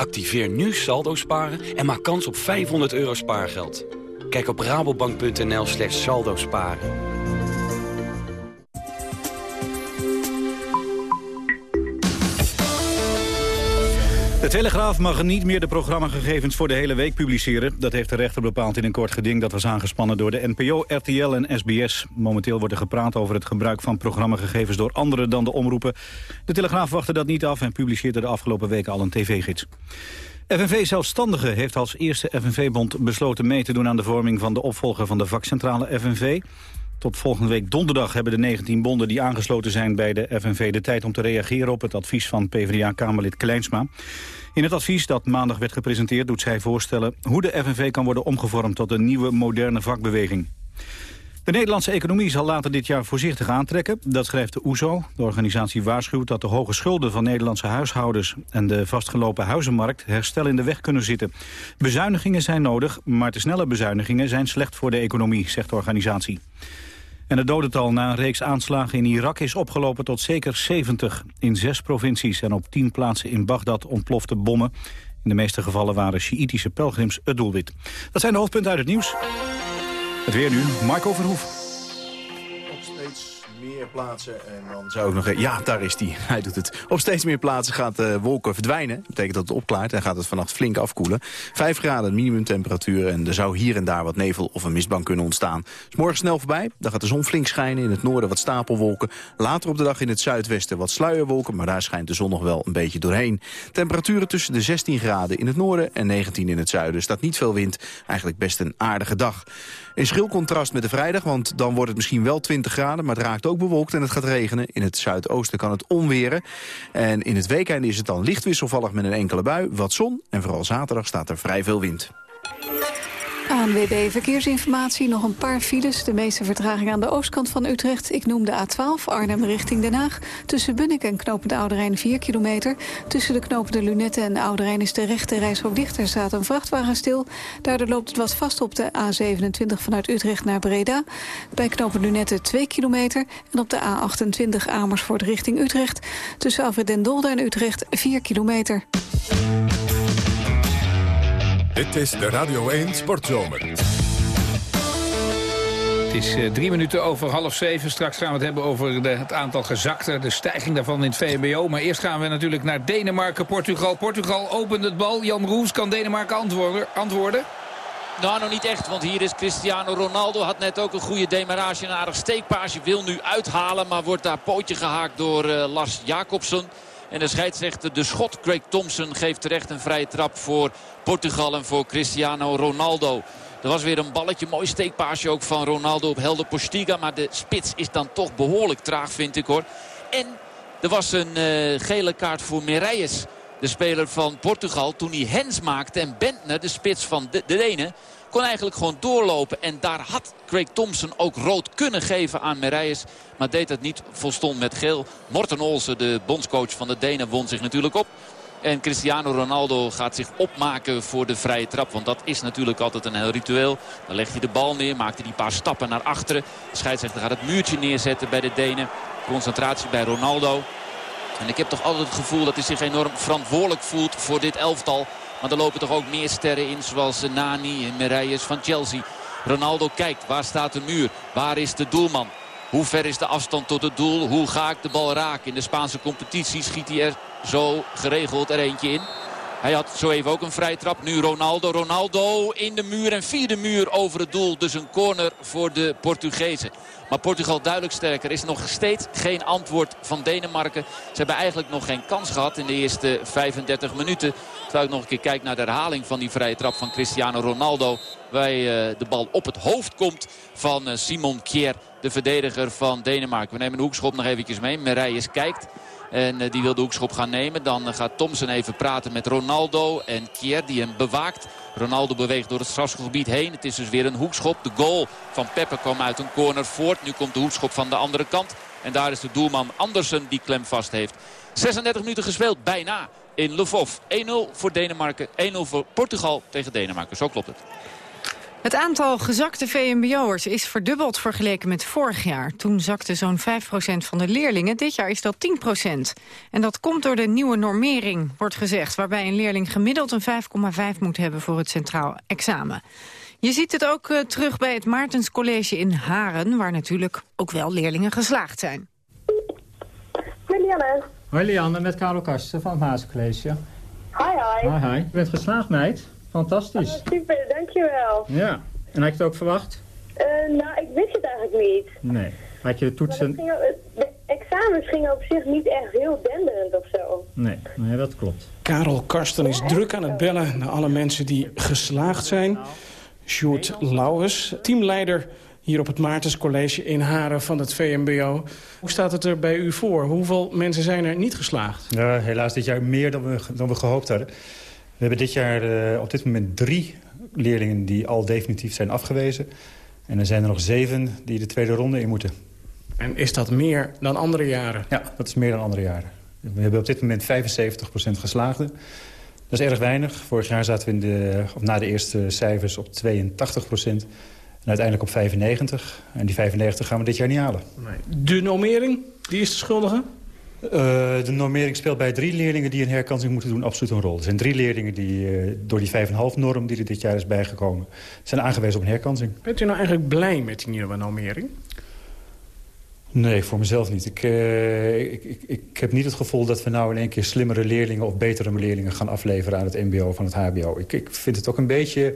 Activeer nu saldo sparen en maak kans op 500 euro spaargeld. Kijk op rabobank.nl slash saldo sparen. De Telegraaf mag niet meer de programmagegevens voor de hele week publiceren. Dat heeft de rechter bepaald in een kort geding dat was aangespannen door de NPO, RTL en SBS. Momenteel wordt er gepraat over het gebruik van programmagegevens door anderen dan de omroepen. De Telegraaf wachtte dat niet af en publiceerde de afgelopen weken al een tv-gids. FNV Zelfstandigen heeft als eerste FNV-bond besloten mee te doen aan de vorming van de opvolger van de vakcentrale FNV. Tot volgende week donderdag hebben de 19 bonden die aangesloten zijn bij de FNV de tijd om te reageren op het advies van PvdA-Kamerlid Kleinsma. In het advies dat maandag werd gepresenteerd doet zij voorstellen hoe de FNV kan worden omgevormd tot een nieuwe moderne vakbeweging. De Nederlandse economie zal later dit jaar voorzichtig aantrekken. Dat schrijft de OESO. De organisatie waarschuwt dat de hoge schulden van Nederlandse huishoudens... en de vastgelopen huizenmarkt herstel in de weg kunnen zitten. Bezuinigingen zijn nodig, maar te snelle bezuinigingen zijn slecht voor de economie, zegt de organisatie. En het dodental na een reeks aanslagen in Irak is opgelopen tot zeker 70. In zes provincies en op tien plaatsen in Bagdad ontplofte bommen. In de meeste gevallen waren Sjiïtische pelgrims het doelwit. Dat zijn de hoofdpunten uit het nieuws. Het weer nu, Marco Verhoef plaatsen. En dan zou ik nog... Ja, daar is hij. Hij doet het. Op steeds meer plaatsen gaat de wolken verdwijnen. Dat betekent dat het opklaart en gaat het vannacht flink afkoelen. 5 graden minimumtemperatuur en er zou hier en daar wat nevel of een mistbank kunnen ontstaan. Is morgen snel voorbij. Dan gaat de zon flink schijnen. In het noorden wat stapelwolken. Later op de dag in het zuidwesten wat sluierwolken. Maar daar schijnt de zon nog wel een beetje doorheen. Temperaturen tussen de 16 graden in het noorden en 19 in het zuiden. Staat niet veel wind. Eigenlijk best een aardige dag. In schril contrast met de vrijdag, want dan wordt het misschien wel 20 graden... maar het raakt ook bewolkt en het gaat regenen. In het zuidoosten kan het onweren. En in het weekend is het dan licht wisselvallig met een enkele bui, wat zon... en vooral zaterdag staat er vrij veel wind. ANWB Verkeersinformatie, nog een paar files. De meeste vertraging aan de oostkant van Utrecht. Ik noem de A12, Arnhem richting Den Haag. Tussen Bunnik en knopende Oude 4 kilometer. Tussen de knopende Lunette en Oude is de rechte reishok dicht. Er staat een vrachtwagen stil. Daardoor loopt het wat vast op de A27 vanuit Utrecht naar Breda. Bij knopende Lunette 2 kilometer. En op de A28 Amersfoort richting Utrecht. Tussen Alfred den Dolde en Utrecht 4 kilometer. Dit is de Radio 1 Sportzomer. Het is uh, drie minuten over half zeven. Straks gaan we het hebben over de, het aantal gezakten, de stijging daarvan in het VMBO. Maar eerst gaan we natuurlijk naar Denemarken, Portugal. Portugal opent het bal. Jan Roes kan Denemarken antwoorden. antwoorden? Nou, nog niet echt, want hier is Cristiano Ronaldo. Had net ook een goede demarage, een aardig steekpaasje. Wil nu uithalen, maar wordt daar pootje gehaakt door uh, Lars Jacobsen. En de scheidsrechter, de schot Craig Thompson, geeft terecht een vrije trap voor Portugal en voor Cristiano Ronaldo. Er was weer een balletje, mooi steekpaasje ook van Ronaldo op Helder Postiga. Maar de spits is dan toch behoorlijk traag, vind ik hoor. En er was een uh, gele kaart voor Mireilles, de speler van Portugal. Toen hij hens maakte en Bentner, de spits van de, de Denen, kon eigenlijk gewoon doorlopen. En daar had Craig Thompson ook rood kunnen geven aan Merijers. Maar deed het niet, volstond met geel. Morten Olsen, de bondscoach van de Denen, won zich natuurlijk op. En Cristiano Ronaldo gaat zich opmaken voor de vrije trap. Want dat is natuurlijk altijd een heel ritueel. Dan legt hij de bal neer, maakt hij die paar stappen naar achteren. De scheidsrechter gaat het muurtje neerzetten bij de Denen. Concentratie bij Ronaldo. En ik heb toch altijd het gevoel dat hij zich enorm verantwoordelijk voelt voor dit elftal. Maar er lopen toch ook meer sterren in zoals Nani en Mereijes van Chelsea. Ronaldo kijkt, waar staat de muur? Waar is de doelman? Hoe ver is de afstand tot het doel? Hoe ga ik de bal raken? In de Spaanse competitie schiet hij er zo geregeld er eentje in. Hij had zo even ook een vrije trap. Nu Ronaldo. Ronaldo in de muur en via de muur over het doel. Dus een corner voor de Portugezen. Maar Portugal duidelijk sterker. is nog steeds geen antwoord van Denemarken. Ze hebben eigenlijk nog geen kans gehad in de eerste 35 minuten. Terwijl ik nog een keer kijk naar de herhaling van die vrije trap van Cristiano Ronaldo. Waar uh, de bal op het hoofd komt van uh, Simon Kjær, de verdediger van Denemarken. We nemen de hoekschop nog eventjes mee. Merijers kijkt. En uh, die wil de hoekschop gaan nemen. Dan gaat Thompson even praten met Ronaldo en Kier die hem bewaakt. Ronaldo beweegt door het strafgebied heen. Het is dus weer een hoekschop. De goal van Peppe kwam uit een corner voort. Nu komt de hoekschop van de andere kant. En daar is de doelman Andersen die klem vast heeft. 36 minuten gespeeld, bijna in Lvov. 1-0 voor Denemarken, 1-0 voor Portugal tegen Denemarken. Zo klopt het. Het aantal gezakte VMBO'ers is verdubbeld vergeleken met vorig jaar. Toen zakte zo'n 5% van de leerlingen. Dit jaar is dat 10% En dat komt door de nieuwe normering, wordt gezegd... waarbij een leerling gemiddeld een 5,5 moet hebben voor het centraal examen. Je ziet het ook uh, terug bij het Maartens College in Haren... waar natuurlijk ook wel leerlingen geslaagd zijn. Hoi Lianne. Hoi Lianne, met Carlo Karsten van het Maartens College. Hi, hi. Hi, hi. Je bent geslaagd, meid. Fantastisch. Oh, super, dankjewel. Ja. En had je het ook verwacht? Uh, nou, ik wist het eigenlijk niet. Nee. Had je de toetsen... Ging, de examens gingen op zich niet echt heel denderend of zo. Nee, nee dat klopt. Karel Karsten is druk aan het bellen naar alle mensen die geslaagd zijn. Sjoerd Lauwers, teamleider hier op het Maartens College in Haren van het VMBO. Hoe staat het er bij u voor? Hoeveel mensen zijn er niet geslaagd? Ja, helaas dit jaar meer dan we, dan we gehoopt hadden. We hebben dit jaar uh, op dit moment drie leerlingen die al definitief zijn afgewezen. En er zijn er nog zeven die de tweede ronde in moeten. En is dat meer dan andere jaren? Ja, dat is meer dan andere jaren. We hebben op dit moment 75% geslaagden. Dat is erg weinig. Vorig jaar zaten we in de, of na de eerste cijfers op 82%. En uiteindelijk op 95. En die 95 gaan we dit jaar niet halen. Nee. De normering, die is de schuldige? Uh, de normering speelt bij drie leerlingen die een herkansing moeten doen absoluut een rol. Er zijn drie leerlingen die uh, door die 5,5-norm die er dit jaar is bijgekomen... zijn aangewezen op een herkansing. Bent u nou eigenlijk blij met die nieuwe normering? Nee, voor mezelf niet. Ik, uh, ik, ik, ik, heb niet het gevoel dat we nou in één keer slimmere leerlingen... of betere leerlingen gaan afleveren aan het mbo van het hbo. Ik, ik vind het ook een beetje,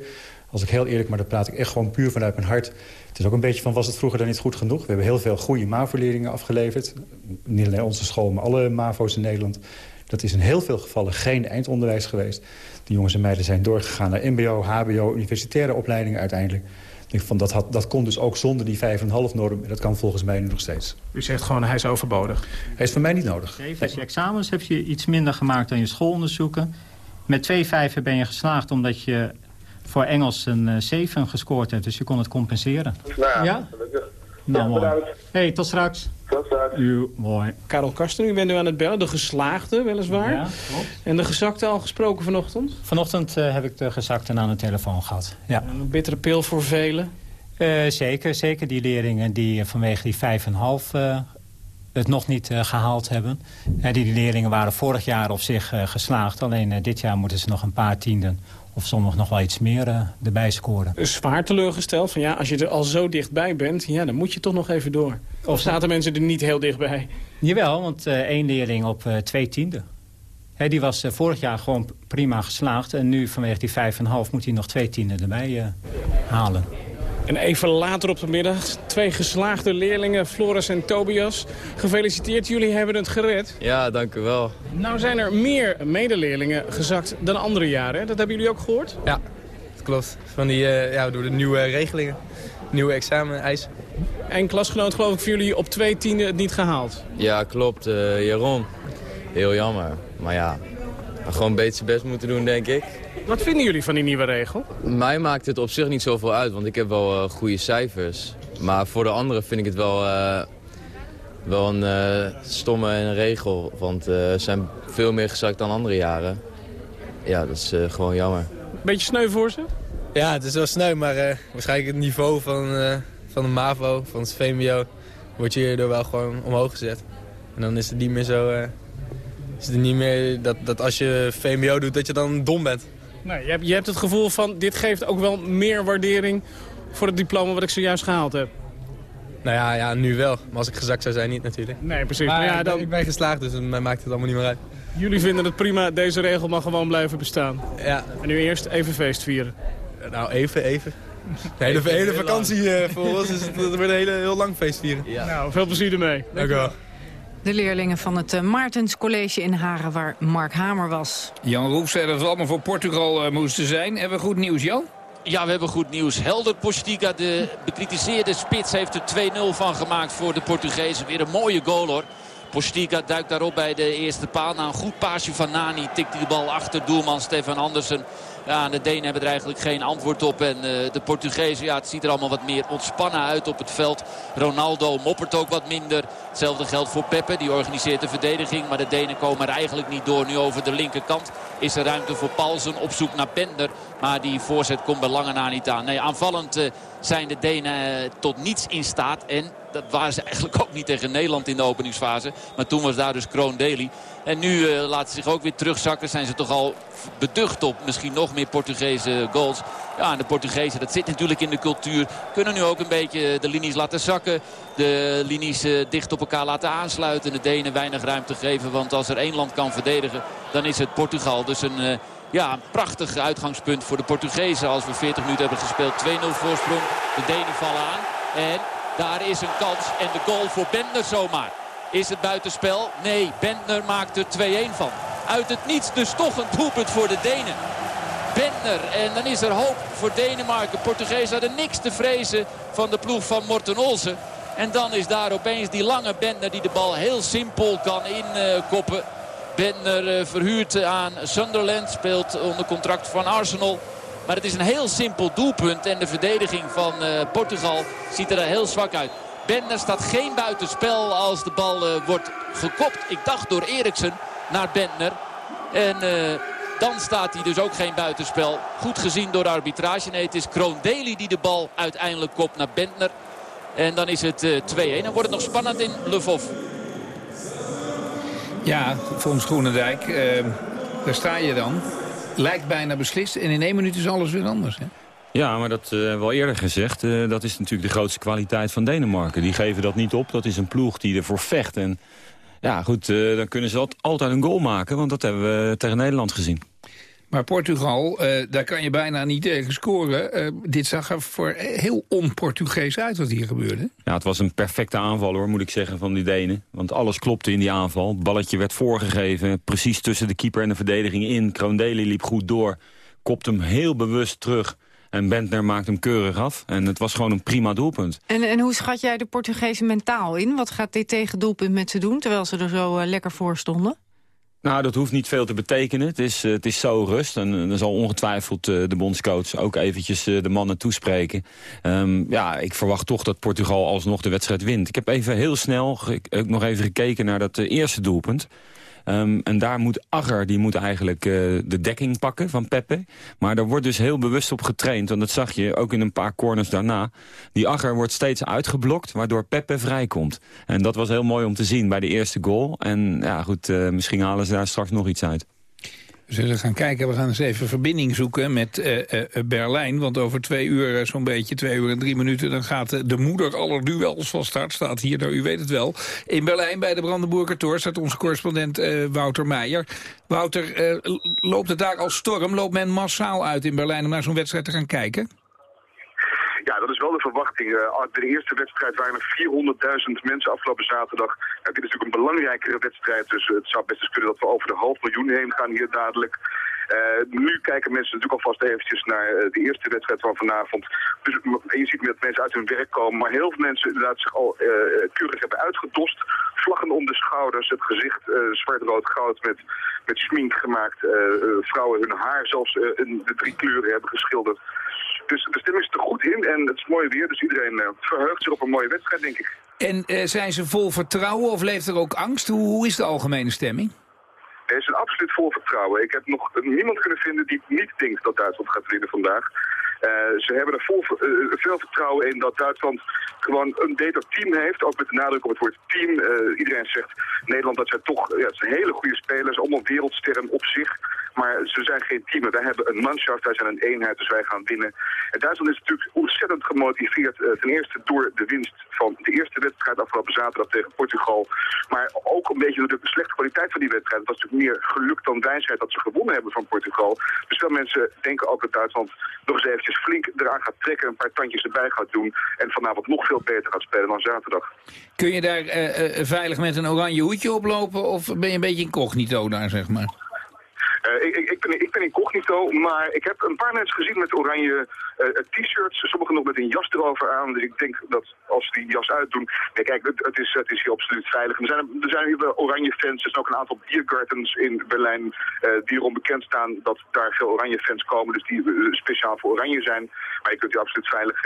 als ik heel eerlijk... maar daar praat ik echt gewoon puur vanuit mijn hart... Het is ook een beetje van, was het vroeger dan niet goed genoeg? We hebben heel veel goede MAVO-leerlingen afgeleverd. Niet alleen onze school, maar alle MAVO's in Nederland. Dat is in heel veel gevallen geen eindonderwijs geweest. Die jongens en meiden zijn doorgegaan naar mbo, hbo, universitaire opleidingen uiteindelijk. Ik van, dat, had, dat kon dus ook zonder die 5,5-norm. En dat kan volgens mij nu nog steeds. U zegt gewoon, hij is overbodig. Hij is voor mij niet nodig. Tijdens je examens heb je iets minder gemaakt dan je schoolonderzoeken. Met twee vijven ben je geslaagd omdat je voor Engels een uh, 7 gescoord hebt. Dus je kon het compenseren. Nou, ja, gelukkig. Nou, mooi. hey, tot straks. Tot straks. U, mooi. Karel Karsten, u bent nu aan het bellen. De geslaagde, weliswaar. Ja, klopt. En de gezakte al gesproken vanochtend? Vanochtend uh, heb ik de gezakte aan de telefoon gehad. Ja. En een bittere pil voor velen? Uh, zeker, zeker die leerlingen die vanwege die 5,5 uh, het nog niet uh, gehaald hebben. die, die leerlingen waren vorig jaar op zich geslaagd. Alleen dit jaar moeten ze nog een paar tienden of sommigen nog wel iets meer uh, erbij scoren. Zwaar teleurgesteld van ja, als je er al zo dichtbij bent, ja, dan moet je toch nog even door. Of zaten mensen er niet heel dichtbij? Jawel, want uh, één leerling op uh, twee tiende. He, die was vorig jaar gewoon prima geslaagd. En nu vanwege die vijf en half moet hij nog twee tienden erbij halen. En even later op de middag, twee geslaagde leerlingen, Floris en Tobias. Gefeliciteerd, jullie hebben het gered. Ja, dank u wel. Nou zijn er meer medeleerlingen gezakt dan andere jaren, hè? dat hebben jullie ook gehoord? Ja, dat klopt. Van die, uh, ja, door de nieuwe regelingen, nieuwe examen-eisen. En klasgenoot geloof ik voor jullie op twee tienden het niet gehaald? Ja, klopt. Uh, Jeroen. Heel jammer. Maar ja, gewoon beter zijn best moeten doen, denk ik. Wat vinden jullie van die nieuwe regel? Mij maakt het op zich niet zoveel uit, want ik heb wel uh, goede cijfers. Maar voor de anderen vind ik het wel, uh, wel een uh, stomme regel. Want er zijn veel meer gezakt dan andere jaren. Ja, dat is gewoon jammer. Beetje sneu voor ze? Ja, het is wel sneu, maar waarschijnlijk het niveau van, van de MAVO, van het VMBO... wordt je hierdoor wel gewoon omhoog gezet. En dan is het niet meer zo... is het niet meer dat, dat als je VMBO doet, dat je dan dom bent. Nee, je, hebt, je hebt het gevoel van, dit geeft ook wel meer waardering voor het diploma wat ik zojuist gehaald heb. Nou ja, ja, nu wel. Maar als ik gezakt zou zijn, niet natuurlijk. Nee, precies. Maar, maar ja, dan... Ik ben geslaagd, dus mij maakt het allemaal niet meer uit. Jullie vinden het prima, deze regel mag gewoon blijven bestaan. Ja. En nu eerst even feest vieren. Nou, even, even. De hele, hele vakantie uh, voor ons, dus het wordt een hele, heel lang feest vieren. Ja. Nou, veel plezier ermee. Dank u wel. De leerlingen van het uh, Maartens College in Haren, waar Mark Hamer was. Jan Roef zei dat we allemaal voor Portugal uh, moesten zijn. Hebben we goed nieuws, Jan? Ja, we hebben goed nieuws. Helder Postiga, de bekritiseerde spits, heeft er 2-0 van gemaakt voor de Portugezen. Weer een mooie goal hoor. Postiga duikt daarop bij de eerste paal. Na een goed paasje van Nani tikt hij de bal achter doelman Stefan Andersen. Ja, de Denen hebben er eigenlijk geen antwoord op. En uh, de Portugezen, ja, het ziet er allemaal wat meer ontspannen uit op het veld. Ronaldo moppert ook wat minder. Hetzelfde geldt voor Peppe, die organiseert de verdediging. Maar de Denen komen er eigenlijk niet door. Nu over de linkerkant is er ruimte voor Paulsen op zoek naar Bender. Maar die voorzet komt bij lange na niet aan. Nee, aanvallend uh, zijn de Denen uh, tot niets in staat. En dat waren ze eigenlijk ook niet tegen Nederland in de openingsfase. Maar toen was daar dus Kroon Daly. En nu uh, laten ze zich ook weer terugzakken. Zijn ze toch al beducht op misschien nog meer Portugese goals. Ja, en de Portugezen, dat zit natuurlijk in de cultuur. Kunnen nu ook een beetje de linies laten zakken. De linies uh, dicht op elkaar laten aansluiten. De Denen weinig ruimte geven. Want als er één land kan verdedigen, dan is het Portugal. Dus een... Uh, ja, een prachtig uitgangspunt voor de Portugezen. Als we 40 minuten hebben gespeeld. 2-0 voorsprong. De Denen vallen aan. En daar is een kans. En de goal voor Bender zomaar. Is het buitenspel? Nee, Bender maakt er 2-1 van. Uit het niets dus toch een doelpunt voor de Denen. Bender. En dan is er hoop voor Denemarken. Portugezen hadden niks te vrezen van de ploeg van Morten Olsen. En dan is daar opeens die lange Bender die de bal heel simpel kan inkoppen. Bender uh, verhuurd aan Sunderland. Speelt onder contract van Arsenal. Maar het is een heel simpel doelpunt. En de verdediging van uh, Portugal ziet er heel zwak uit. Bender staat geen buitenspel als de bal uh, wordt gekopt. Ik dacht door Eriksen naar Bender. En uh, Dan staat hij dus ook geen buitenspel. Goed gezien door de arbitrage. Nee, het is Kroon Dely die de bal uiteindelijk kopt naar Bentner. En dan is het 2-1. Dan wordt het nog spannend in Lvov. Ja, volgens Groenendijk, daar sta je dan. Lijkt bijna beslist en in één minuut is alles weer anders. Hè? Ja, maar dat uh, hebben we al eerder gezegd. Uh, dat is natuurlijk de grootste kwaliteit van Denemarken. Die geven dat niet op. Dat is een ploeg die ervoor vecht. En ja, goed, uh, dan kunnen ze altijd een goal maken. Want dat hebben we tegen Nederland gezien. Maar Portugal, uh, daar kan je bijna niet tegen scoren. Uh, dit zag er voor heel on-Portugees uit wat hier gebeurde. Ja, het was een perfecte aanval hoor, moet ik zeggen, van die Denen. Want alles klopte in die aanval. Het balletje werd voorgegeven, precies tussen de keeper en de verdediging in. Kroondeli liep goed door, kopt hem heel bewust terug... En Bentner maakt hem keurig af. En het was gewoon een prima doelpunt. En, en hoe schat jij de Portugezen mentaal in? Wat gaat dit tegen doelpunt met ze doen, terwijl ze er zo uh, lekker voor stonden? Nou, dat hoeft niet veel te betekenen. Het is, uh, het is zo rust. En uh, dan zal ongetwijfeld uh, de bondscoach ook eventjes de mannen toespreken. Um, ja, ik verwacht toch dat Portugal alsnog de wedstrijd wint. Ik heb even heel snel ook nog even gekeken naar dat eerste doelpunt. Um, en daar moet Agger, die moet eigenlijk uh, de dekking pakken van Pepe. Maar daar wordt dus heel bewust op getraind. Want dat zag je ook in een paar corners daarna. Die Agger wordt steeds uitgeblokt, waardoor Pepe vrijkomt. En dat was heel mooi om te zien bij de eerste goal. En ja, goed, uh, misschien halen ze daar straks nog iets uit. We zullen gaan kijken, we gaan eens even verbinding zoeken met uh, uh, Berlijn. Want over twee uur, zo'n beetje, twee uur en drie minuten... dan gaat de moeder aller duels van start. Staat hier, nou, u weet het wel. In Berlijn bij de Brandenburger Tor staat onze correspondent Wouter Meijer. Wouter, loopt het daar als storm? Loopt men massaal uit in Berlijn om naar zo'n wedstrijd te gaan kijken? Ja, dat is wel de verwachting. Uh, de eerste wedstrijd waren er 400.000 mensen afgelopen zaterdag. Ja, dit is natuurlijk een belangrijkere wedstrijd, dus het zou best eens kunnen dat we over de half miljoen heen gaan hier dadelijk. Uh, nu kijken mensen natuurlijk alvast eventjes naar de eerste wedstrijd van vanavond. Dus, je ziet dat mensen uit hun werk komen, maar heel veel mensen inderdaad zich al uh, keurig hebben uitgedost. Vlaggen om de schouders, het gezicht zwart-rood-goud met, met schmink gemaakt. vrouwen hun haar zelfs in de drie kleuren hebben geschilderd. Dus de stemming is er goed in en het is mooi weer, dus iedereen verheugt zich op een mooie wedstrijd, denk ik. En zijn ze vol vertrouwen of leeft er ook angst? Hoe, hoe is de algemene stemming? Er is een absoluut vol vertrouwen. Ik heb nog niemand kunnen vinden die niet denkt dat Duitsland gaat winnen vandaag. Uh, ze hebben er vol, uh, veel vertrouwen in dat Duitsland gewoon een beter team heeft. Ook met de nadruk op het woord team. Uh, iedereen zegt Nederland dat zij toch ja, het zijn hele goede spelers. Allemaal wereldsterren op zich. Maar ze zijn geen team. Wij hebben een manschaft, wij zijn een eenheid, dus wij gaan winnen. En Duitsland is natuurlijk ontzettend gemotiveerd. ten eerste door de winst van de eerste wedstrijd afgelopen zaterdag tegen Portugal. Maar ook een beetje door de slechte kwaliteit van die wedstrijd. Het was natuurlijk meer geluk dan wijsheid dat ze gewonnen hebben van Portugal. Dus veel mensen denken ook dat Duitsland nog eens eventjes flink eraan gaat trekken, een paar tandjes erbij gaat doen en vanavond nog veel beter gaat spelen dan zaterdag. Kun je daar uh, uh, veilig met een oranje hoedje oplopen of ben je een beetje incognito daar, zeg maar? Uh, ik, ik, ben, ik ben incognito, maar ik heb een paar mensen gezien met oranje uh, t-shirts. Sommigen nog met een jas erover aan. Dus ik denk dat als die jas uitdoen... Nee, kijk, het, is, het is hier absoluut veilig. Er zijn, er zijn hier oranje fans. Er zijn ook een aantal biergardens in Berlijn uh, die erom bekend staan dat daar veel oranje fans komen. Dus die speciaal voor oranje zijn. Maar je kunt hier absoluut veilig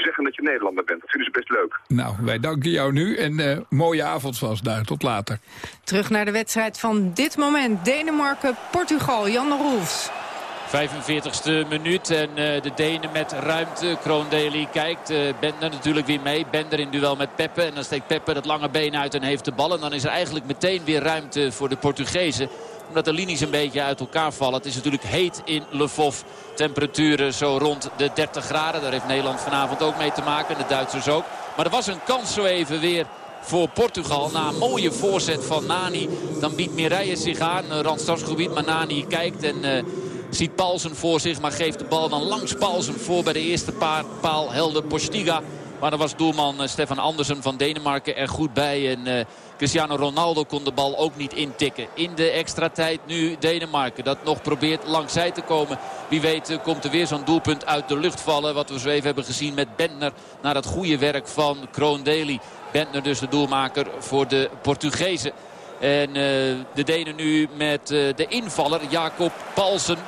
zeggen dat je Nederlander bent. Dat vinden ze best leuk. Nou, wij danken jou nu en uh, mooie avond vast daar. Tot later. Terug naar de wedstrijd van dit moment. Denemarken-Portugal. Jan de Roels. 45ste minuut en uh, de Denen met ruimte. Kroondeli kijkt. Uh, Bender natuurlijk weer mee. Bender in duel met Peppe. En dan steekt Peppe dat lange been uit en heeft de bal. En dan is er eigenlijk meteen weer ruimte voor de Portugezen omdat de linies een beetje uit elkaar vallen. Het is natuurlijk heet in Lvov. Temperaturen zo rond de 30 graden. Daar heeft Nederland vanavond ook mee te maken. De Duitsers ook. Maar er was een kans zo even weer voor Portugal. Na een mooie voorzet van Nani. Dan biedt Mireille zich aan. Randstadsgebied. Maar Nani kijkt en... Uh, ziet Paulsen voor zich, maar geeft de bal dan langs Paulsen voor bij de eerste paar, paal Helder Postiga. Maar dan was doelman uh, Stefan Andersen van Denemarken er goed bij. En uh, Cristiano Ronaldo kon de bal ook niet intikken. In de extra tijd nu Denemarken. Dat nog probeert langs zij te komen. Wie weet uh, komt er weer zo'n doelpunt uit de lucht vallen. Wat we zo even hebben gezien met Bentner. Naar het goede werk van Kroon Deli. Bentner dus de doelmaker voor de Portugezen. En de Denen nu met de invaller Jacob Paulsen.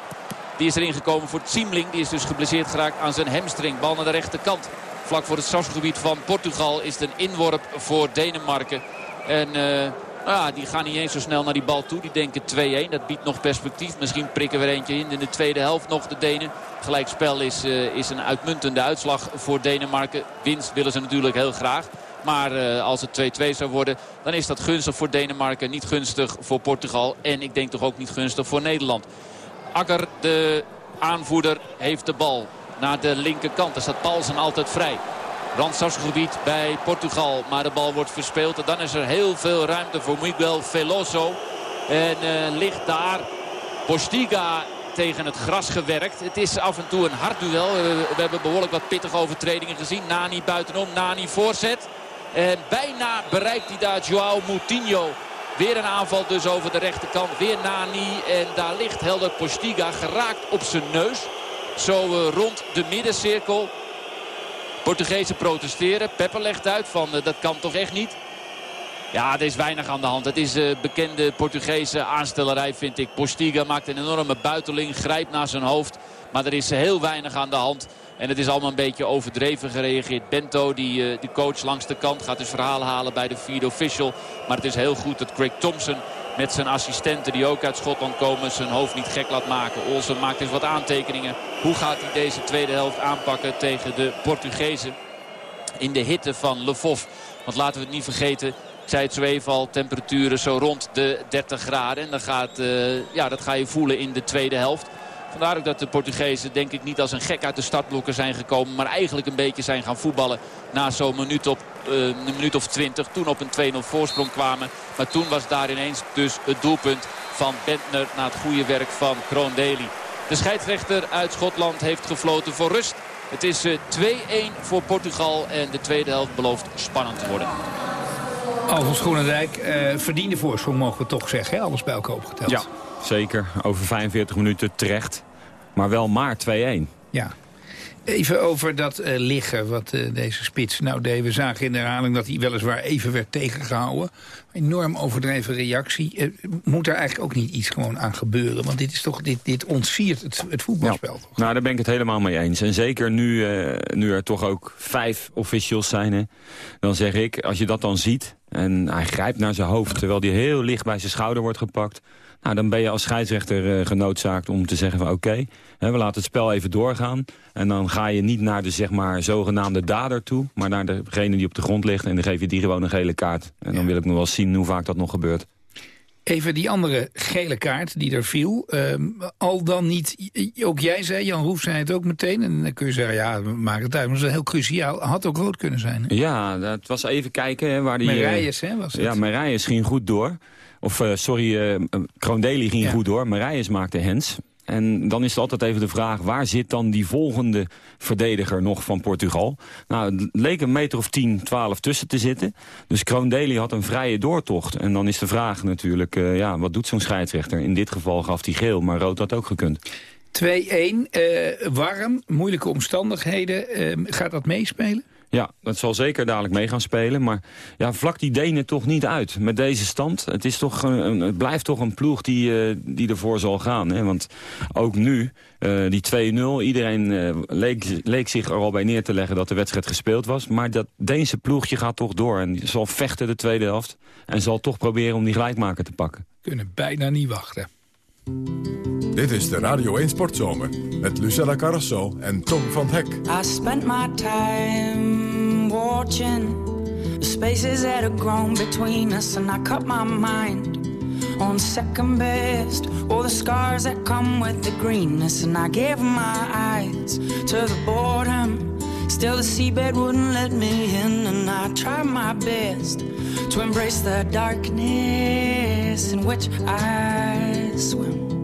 Die is erin gekomen voor Ziemling. Die is dus geblesseerd geraakt aan zijn hamstring. Bal naar de rechterkant. Vlak voor het strafgebied van Portugal is het een inworp voor Denemarken. En uh, Ja, die gaan niet eens zo snel naar die bal toe. Die denken 2-1. Dat biedt nog perspectief. Misschien prikken we er eentje in in de tweede helft nog de Denen. Gelijkspel is, uh, is een uitmuntende uitslag voor Denemarken. Winst willen ze natuurlijk heel graag. Maar uh, als het 2-2 zou worden, dan is dat gunstig voor Denemarken. Niet gunstig voor Portugal. En ik denk toch ook niet gunstig voor Nederland. Akker, de aanvoerder, heeft de bal naar de linkerkant. Daar staat Paulsen altijd vrij. Randstadsgebied bij Portugal. Maar de bal wordt verspeeld. En dan is er heel veel ruimte voor Miguel Veloso. En uh, ligt daar Postiga tegen het gras gewerkt. Het is af en toe een hard duel. We, we hebben behoorlijk wat pittige overtredingen gezien. Nani buitenom, Nani voorzet. En bijna bereikt hij daar Joao Moutinho. Weer een aanval dus over de rechterkant. Weer Nani. En daar ligt Helder Postiga geraakt op zijn neus. Zo uh, rond de middencirkel. Portugezen protesteren. Pepper legt uit van uh, dat kan toch echt niet. Ja, er is weinig aan de hand. Het is uh, bekende Portugese aanstellerij vind ik. Postiga maakt een enorme buiteling. Grijpt naar zijn hoofd. Maar er is heel weinig aan de hand. En het is allemaal een beetje overdreven gereageerd. Bento, die, uh, die coach langs de kant, gaat dus verhaal halen bij de vierde official. Maar het is heel goed dat Craig Thompson met zijn assistenten die ook uit Schotland komen zijn hoofd niet gek laat maken. Olsen maakt dus wat aantekeningen. Hoe gaat hij deze tweede helft aanpakken tegen de Portugezen in de hitte van Lvov? Want laten we het niet vergeten, ik zei het zo even al, temperaturen zo rond de 30 graden. En dan gaat, uh, ja, dat ga je voelen in de tweede helft. Vandaar ook dat de Portugezen denk ik niet als een gek uit de startblokken zijn gekomen. Maar eigenlijk een beetje zijn gaan voetballen na zo'n minuut, op, uh, een minuut of twintig. Toen op een 2-0 voorsprong kwamen. Maar toen was daar ineens dus het doelpunt van Bentner na het goede werk van Kroon Daly. De scheidsrechter uit Schotland heeft gefloten voor rust. Het is uh, 2-1 voor Portugal en de tweede helft belooft spannend te worden. Alfons Groenendijk, uh, verdiende voorsprong mogen we toch zeggen, hè? alles bij elkaar opgeteld. Ja, zeker. Over 45 minuten terecht. Maar wel maar 2-1. Ja. Even over dat uh, liggen wat uh, deze spits nou deed. We zagen in de herhaling dat hij weliswaar even werd tegengehouden. Enorm overdreven reactie. Uh, moet er eigenlijk ook niet iets gewoon aan gebeuren? Want dit, is toch, dit, dit ontsiert het, het voetbalspel. Ja. Toch? Nou, daar ben ik het helemaal mee eens. En zeker nu, nu er toch ook vijf officials zijn. Hè, dan zeg ik, als je dat dan ziet... en hij grijpt naar zijn hoofd terwijl hij heel licht bij zijn schouder wordt gepakt... Nou, dan ben je als scheidsrechter uh, genoodzaakt om te zeggen van oké, okay, we laten het spel even doorgaan. En dan ga je niet naar de zeg maar, zogenaamde dader toe, maar naar degene die op de grond ligt. En dan geef je die gewoon een gele kaart. En dan wil ik nog wel zien hoe vaak dat nog gebeurt. Even die andere gele kaart die er viel. Um, al dan niet, ook jij zei, Jan Roef zei het ook meteen. En dan kun je zeggen, ja, maak het uit. Maar dat is heel cruciaal. Had ook rood kunnen zijn. Hè? Ja, dat was even kijken. Hè, waar die, Marijs, hè, was het? Ja, Marijs ging goed door. Of uh, sorry, uh, Kroondeli ging ja. goed door. Marijs maakte hens. En dan is het altijd even de vraag, waar zit dan die volgende verdediger nog van Portugal? Nou, het leek een meter of 10, 12 tussen te zitten. Dus Kroondeli had een vrije doortocht. En dan is de vraag natuurlijk, uh, ja, wat doet zo'n scheidsrechter? In dit geval gaf hij geel, maar rood had ook gekund. 2-1, warm, moeilijke omstandigheden. gaat dat meespelen? Ja, dat zal zeker dadelijk mee gaan spelen. Maar ja, vlak die Denen toch niet uit met deze stand. Het, is toch een, het blijft toch een ploeg die, uh, die ervoor zal gaan. Hè? Want ook nu, uh, die 2-0, iedereen uh, leek, leek zich er al bij neer te leggen dat de wedstrijd gespeeld was. Maar dat Deense ploegje gaat toch door en zal vechten de tweede helft. En zal toch proberen om die gelijkmaker te pakken. Kunnen bijna niet wachten. Dit is de Radio 1 Sportzomer met Lucella Carrasso en Tom van Hek. I spent my time watching the spaces that have grown between us and I cut my mind on second best all the scars that come with the greenness and I gave my eyes to the boredom still the seabed wouldn't let me in and I tried my best to embrace the darkness in which I swim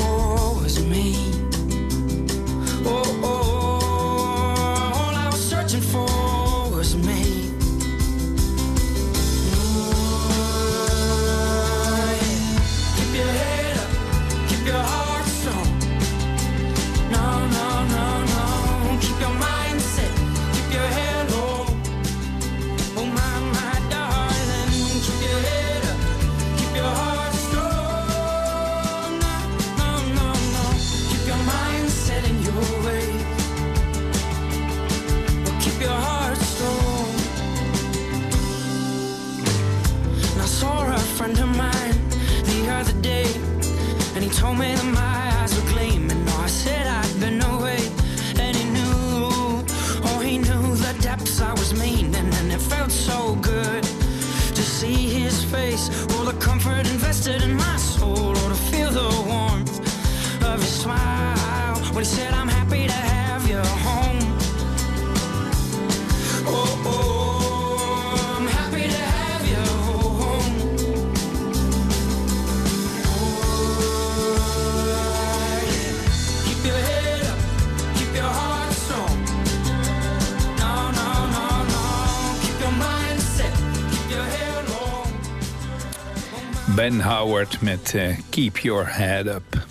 Ben Howard met eh, Keep Your Head Up.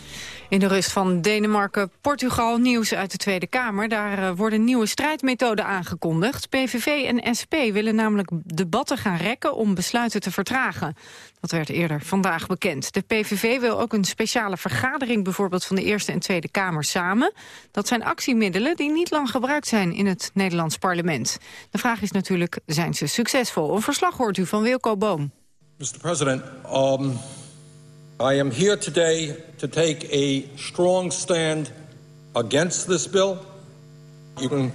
In de rust van Denemarken-Portugal nieuws uit de Tweede Kamer. Daar eh, worden nieuwe strijdmethoden aangekondigd. PVV en SP willen namelijk debatten gaan rekken om besluiten te vertragen. Dat werd eerder vandaag bekend. De PVV wil ook een speciale vergadering bijvoorbeeld van de Eerste en Tweede Kamer samen. Dat zijn actiemiddelen die niet lang gebruikt zijn in het Nederlands parlement. De vraag is natuurlijk, zijn ze succesvol? Een verslag hoort u van Wilco Boom. Mr. President, um, I am here today to take a strong stand against this bill. You can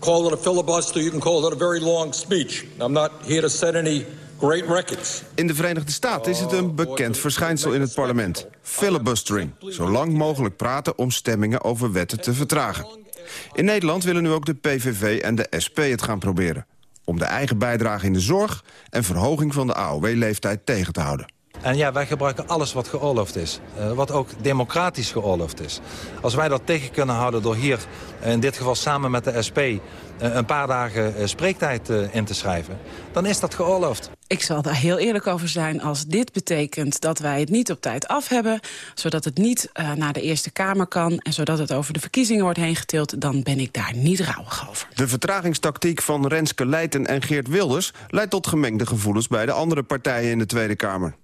call it a filibuster, you can call it a very long speech. I'm not here to set any great records. In de Verenigde Staten is het een bekend verschijnsel in het parlement. Filibustering. Zo lang mogelijk praten om stemmingen over wetten te vertragen. In Nederland willen nu ook de PVV en de SP het gaan proberen. Om de eigen bijdrage in de zorg en verhoging van de AOW-leeftijd tegen te houden. En ja, wij gebruiken alles wat geoorloofd is. eh, wat ook democratisch geoorloofd is. Als wij dat tegen kunnen houden door hier, eh, in dit geval samen met de SP... eh, een paar dagen eh, spreektijd eh, in te schrijven, dan is dat geoorloofd. Ik zal daar heel eerlijk over zijn als dit betekent dat wij het niet op tijd af hebben... zodat het niet eh, naar de Eerste Kamer kan... en zodat het over de verkiezingen wordt heen getild... dan ben ik daar niet rouwig over. De vertragingstactiek van Renske Leijten en Geert Wilders... leidt tot gemengde gevoelens bij de andere partijen in de Tweede Kamer.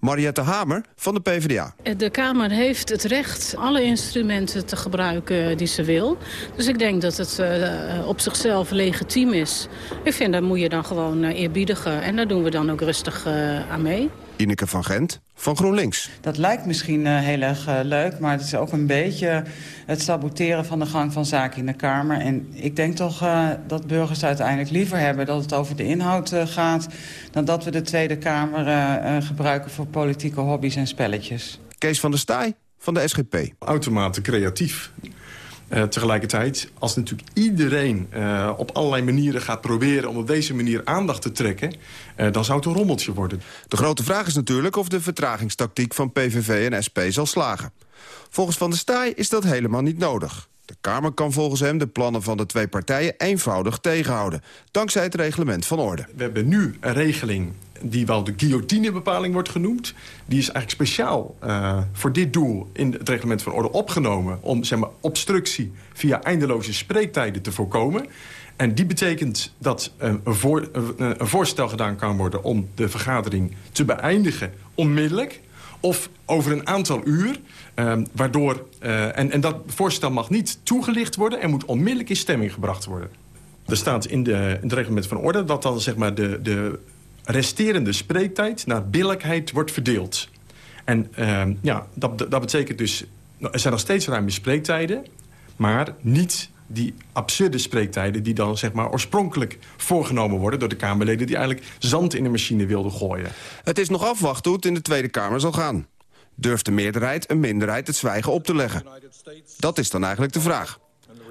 Mariette Hamer van de PvdA. De Kamer heeft het recht alle instrumenten te gebruiken die ze wil. Dus ik denk dat het uh, op zichzelf legitiem is. Ik vind dat moet je dan gewoon uh, eerbiedigen. En daar doen we dan ook rustig uh, aan mee. Ineke van Gent van GroenLinks. Dat lijkt misschien uh, heel erg uh, leuk, maar het is ook een beetje het saboteren van de gang van zaken in de Kamer. En ik denk toch uh, dat burgers uiteindelijk liever hebben dat het over de inhoud gaat... dan dat we de Tweede Kamer gebruiken voor politieke hobby's en spelletjes. Kees van der Staaij van de SGP. Automaten creatief. Uh, tegelijkertijd, als natuurlijk iedereen uh, op allerlei manieren gaat proberen... om op deze manier aandacht te trekken, uh, dan zou het een rommeltje worden. De grote vraag is natuurlijk of de vertragingstactiek van PVV en SP zal slagen. Volgens Van der Staaij is dat helemaal niet nodig. De Kamer kan volgens hem de plannen van de twee partijen eenvoudig tegenhouden. Dankzij het reglement van orde. We hebben nu een regeling die wel de guillotinebepaling wordt genoemd. Die is eigenlijk speciaal uh, voor dit doel in het reglement van orde opgenomen... om zeg maar, obstructie via eindeloze spreektijden te voorkomen. En die betekent dat een voorstel gedaan kan worden... om de vergadering te beëindigen onmiddellijk of over een aantal uur. Uh, waardoor, uh, en, en dat voorstel mag niet toegelicht worden... en moet onmiddellijk in stemming gebracht worden. Er staat in, de, in het reglement van orde dat dan zeg maar, de, de resterende spreektijd naar billijkheid wordt verdeeld. En uh, ja, dat, dat betekent dus... Er zijn nog steeds ruime spreektijden... maar niet die absurde spreektijden... die dan zeg maar oorspronkelijk voorgenomen worden... door de Kamerleden die eigenlijk zand in de machine wilden gooien. Het is nog afwachten hoe het in de Tweede Kamer zal gaan. Durft de meerderheid een minderheid het zwijgen op te leggen? Dat is dan eigenlijk de vraag.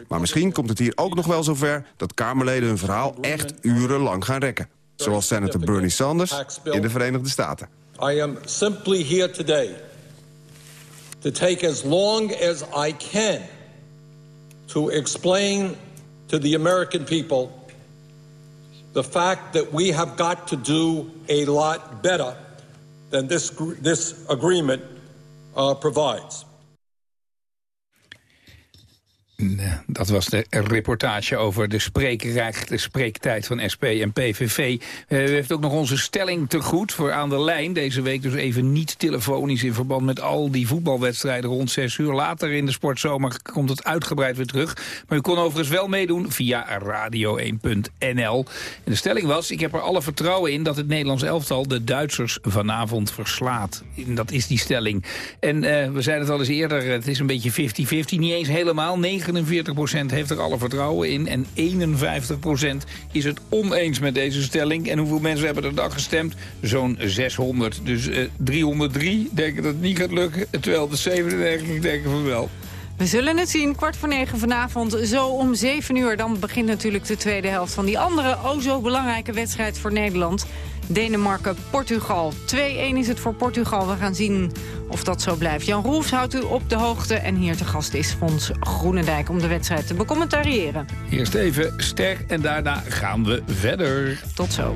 Maar misschien komt het hier ook nog wel zover... dat Kamerleden hun verhaal echt urenlang gaan rekken. Zoals senator Bernie Sanders in de Verenigde Staten. I am simply here today to take as long as I can to explain to the American people the fact that we have got to do a lot better than this, this agreement uh, provides. Dat was de reportage over de spreekrecht, de spreektijd van SP en PVV. Uh, u heeft ook nog onze stelling te goed voor aan de lijn. Deze week dus even niet telefonisch in verband met al die voetbalwedstrijden rond 6 uur. Later in de sportzomer komt het uitgebreid weer terug. Maar u kon overigens wel meedoen via radio1.nl. En de stelling was, ik heb er alle vertrouwen in dat het Nederlands elftal de Duitsers vanavond verslaat. En dat is die stelling. En uh, we zeiden het al eens eerder, het is een beetje 50-50, niet eens helemaal. 9 49% heeft er alle vertrouwen in en 51% is het oneens met deze stelling. En hoeveel mensen hebben er dan gestemd? Zo'n 600. Dus uh, 303 denken dat het niet gaat lukken. 297 denken van wel. We zullen het zien, kwart voor negen vanavond, zo om zeven uur. Dan begint natuurlijk de tweede helft van die andere, oh zo belangrijke wedstrijd voor Nederland. Denemarken-Portugal. 2-1 is het voor Portugal. We gaan zien of dat zo blijft. Jan Roefs houdt u op de hoogte. En hier te gast is Fons Groenendijk om de wedstrijd te becommentariëren. Eerst even ster en daarna gaan we verder. Tot zo.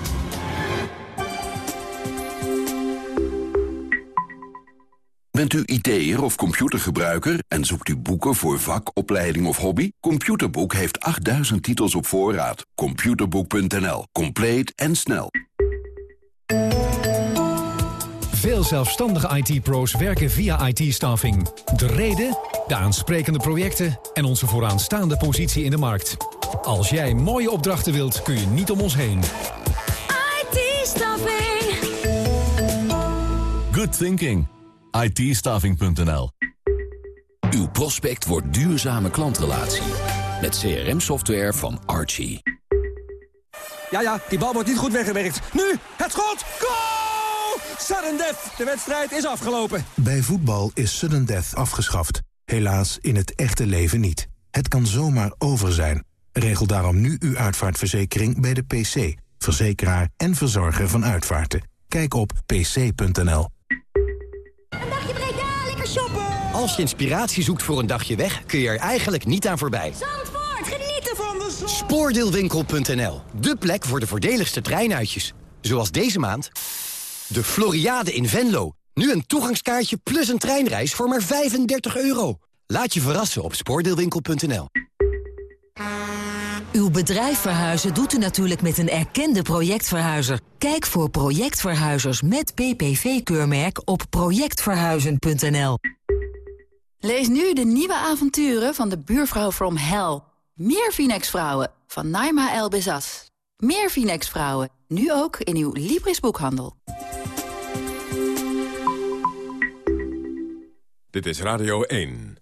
Bent u IT'er of computergebruiker en zoekt u boeken voor vak, opleiding of hobby? Computerboek heeft 8000 titels op voorraad. Computerboek.nl. Compleet en snel. Veel zelfstandige IT-pro's werken via IT-staffing. De reden, de aansprekende projecten en onze vooraanstaande positie in de markt. Als jij mooie opdrachten wilt, kun je niet om ons heen. IT-staffing. Good thinking itstaffing.nl Uw prospect wordt duurzame klantrelatie. Met CRM-software van Archie. Ja, ja, die bal wordt niet goed weggewerkt. Nu, het schot! Goal! Sudden death! De wedstrijd is afgelopen. Bij voetbal is sudden death afgeschaft. Helaas in het echte leven niet. Het kan zomaar over zijn. Regel daarom nu uw uitvaartverzekering bij de PC. Verzekeraar en verzorger van uitvaarten. Kijk op pc.nl. Als je inspiratie zoekt voor een dagje weg, kun je er eigenlijk niet aan voorbij. Zandvoort, genieten van de zon. Spoordeelwinkel.nl, de plek voor de voordeligste treinuitjes. Zoals deze maand de Floriade in Venlo. Nu een toegangskaartje plus een treinreis voor maar 35 euro. Laat je verrassen op spoordeelwinkel.nl. Uw bedrijf verhuizen doet u natuurlijk met een erkende projectverhuizer. Kijk voor projectverhuizers met PPV-keurmerk op projectverhuizen.nl. Lees nu de nieuwe avonturen van de buurvrouw from hell. Meer Phoenix-vrouwen van Naima El Bezas. Meer Phoenix-vrouwen, nu ook in uw Libris-boekhandel. Dit is Radio 1.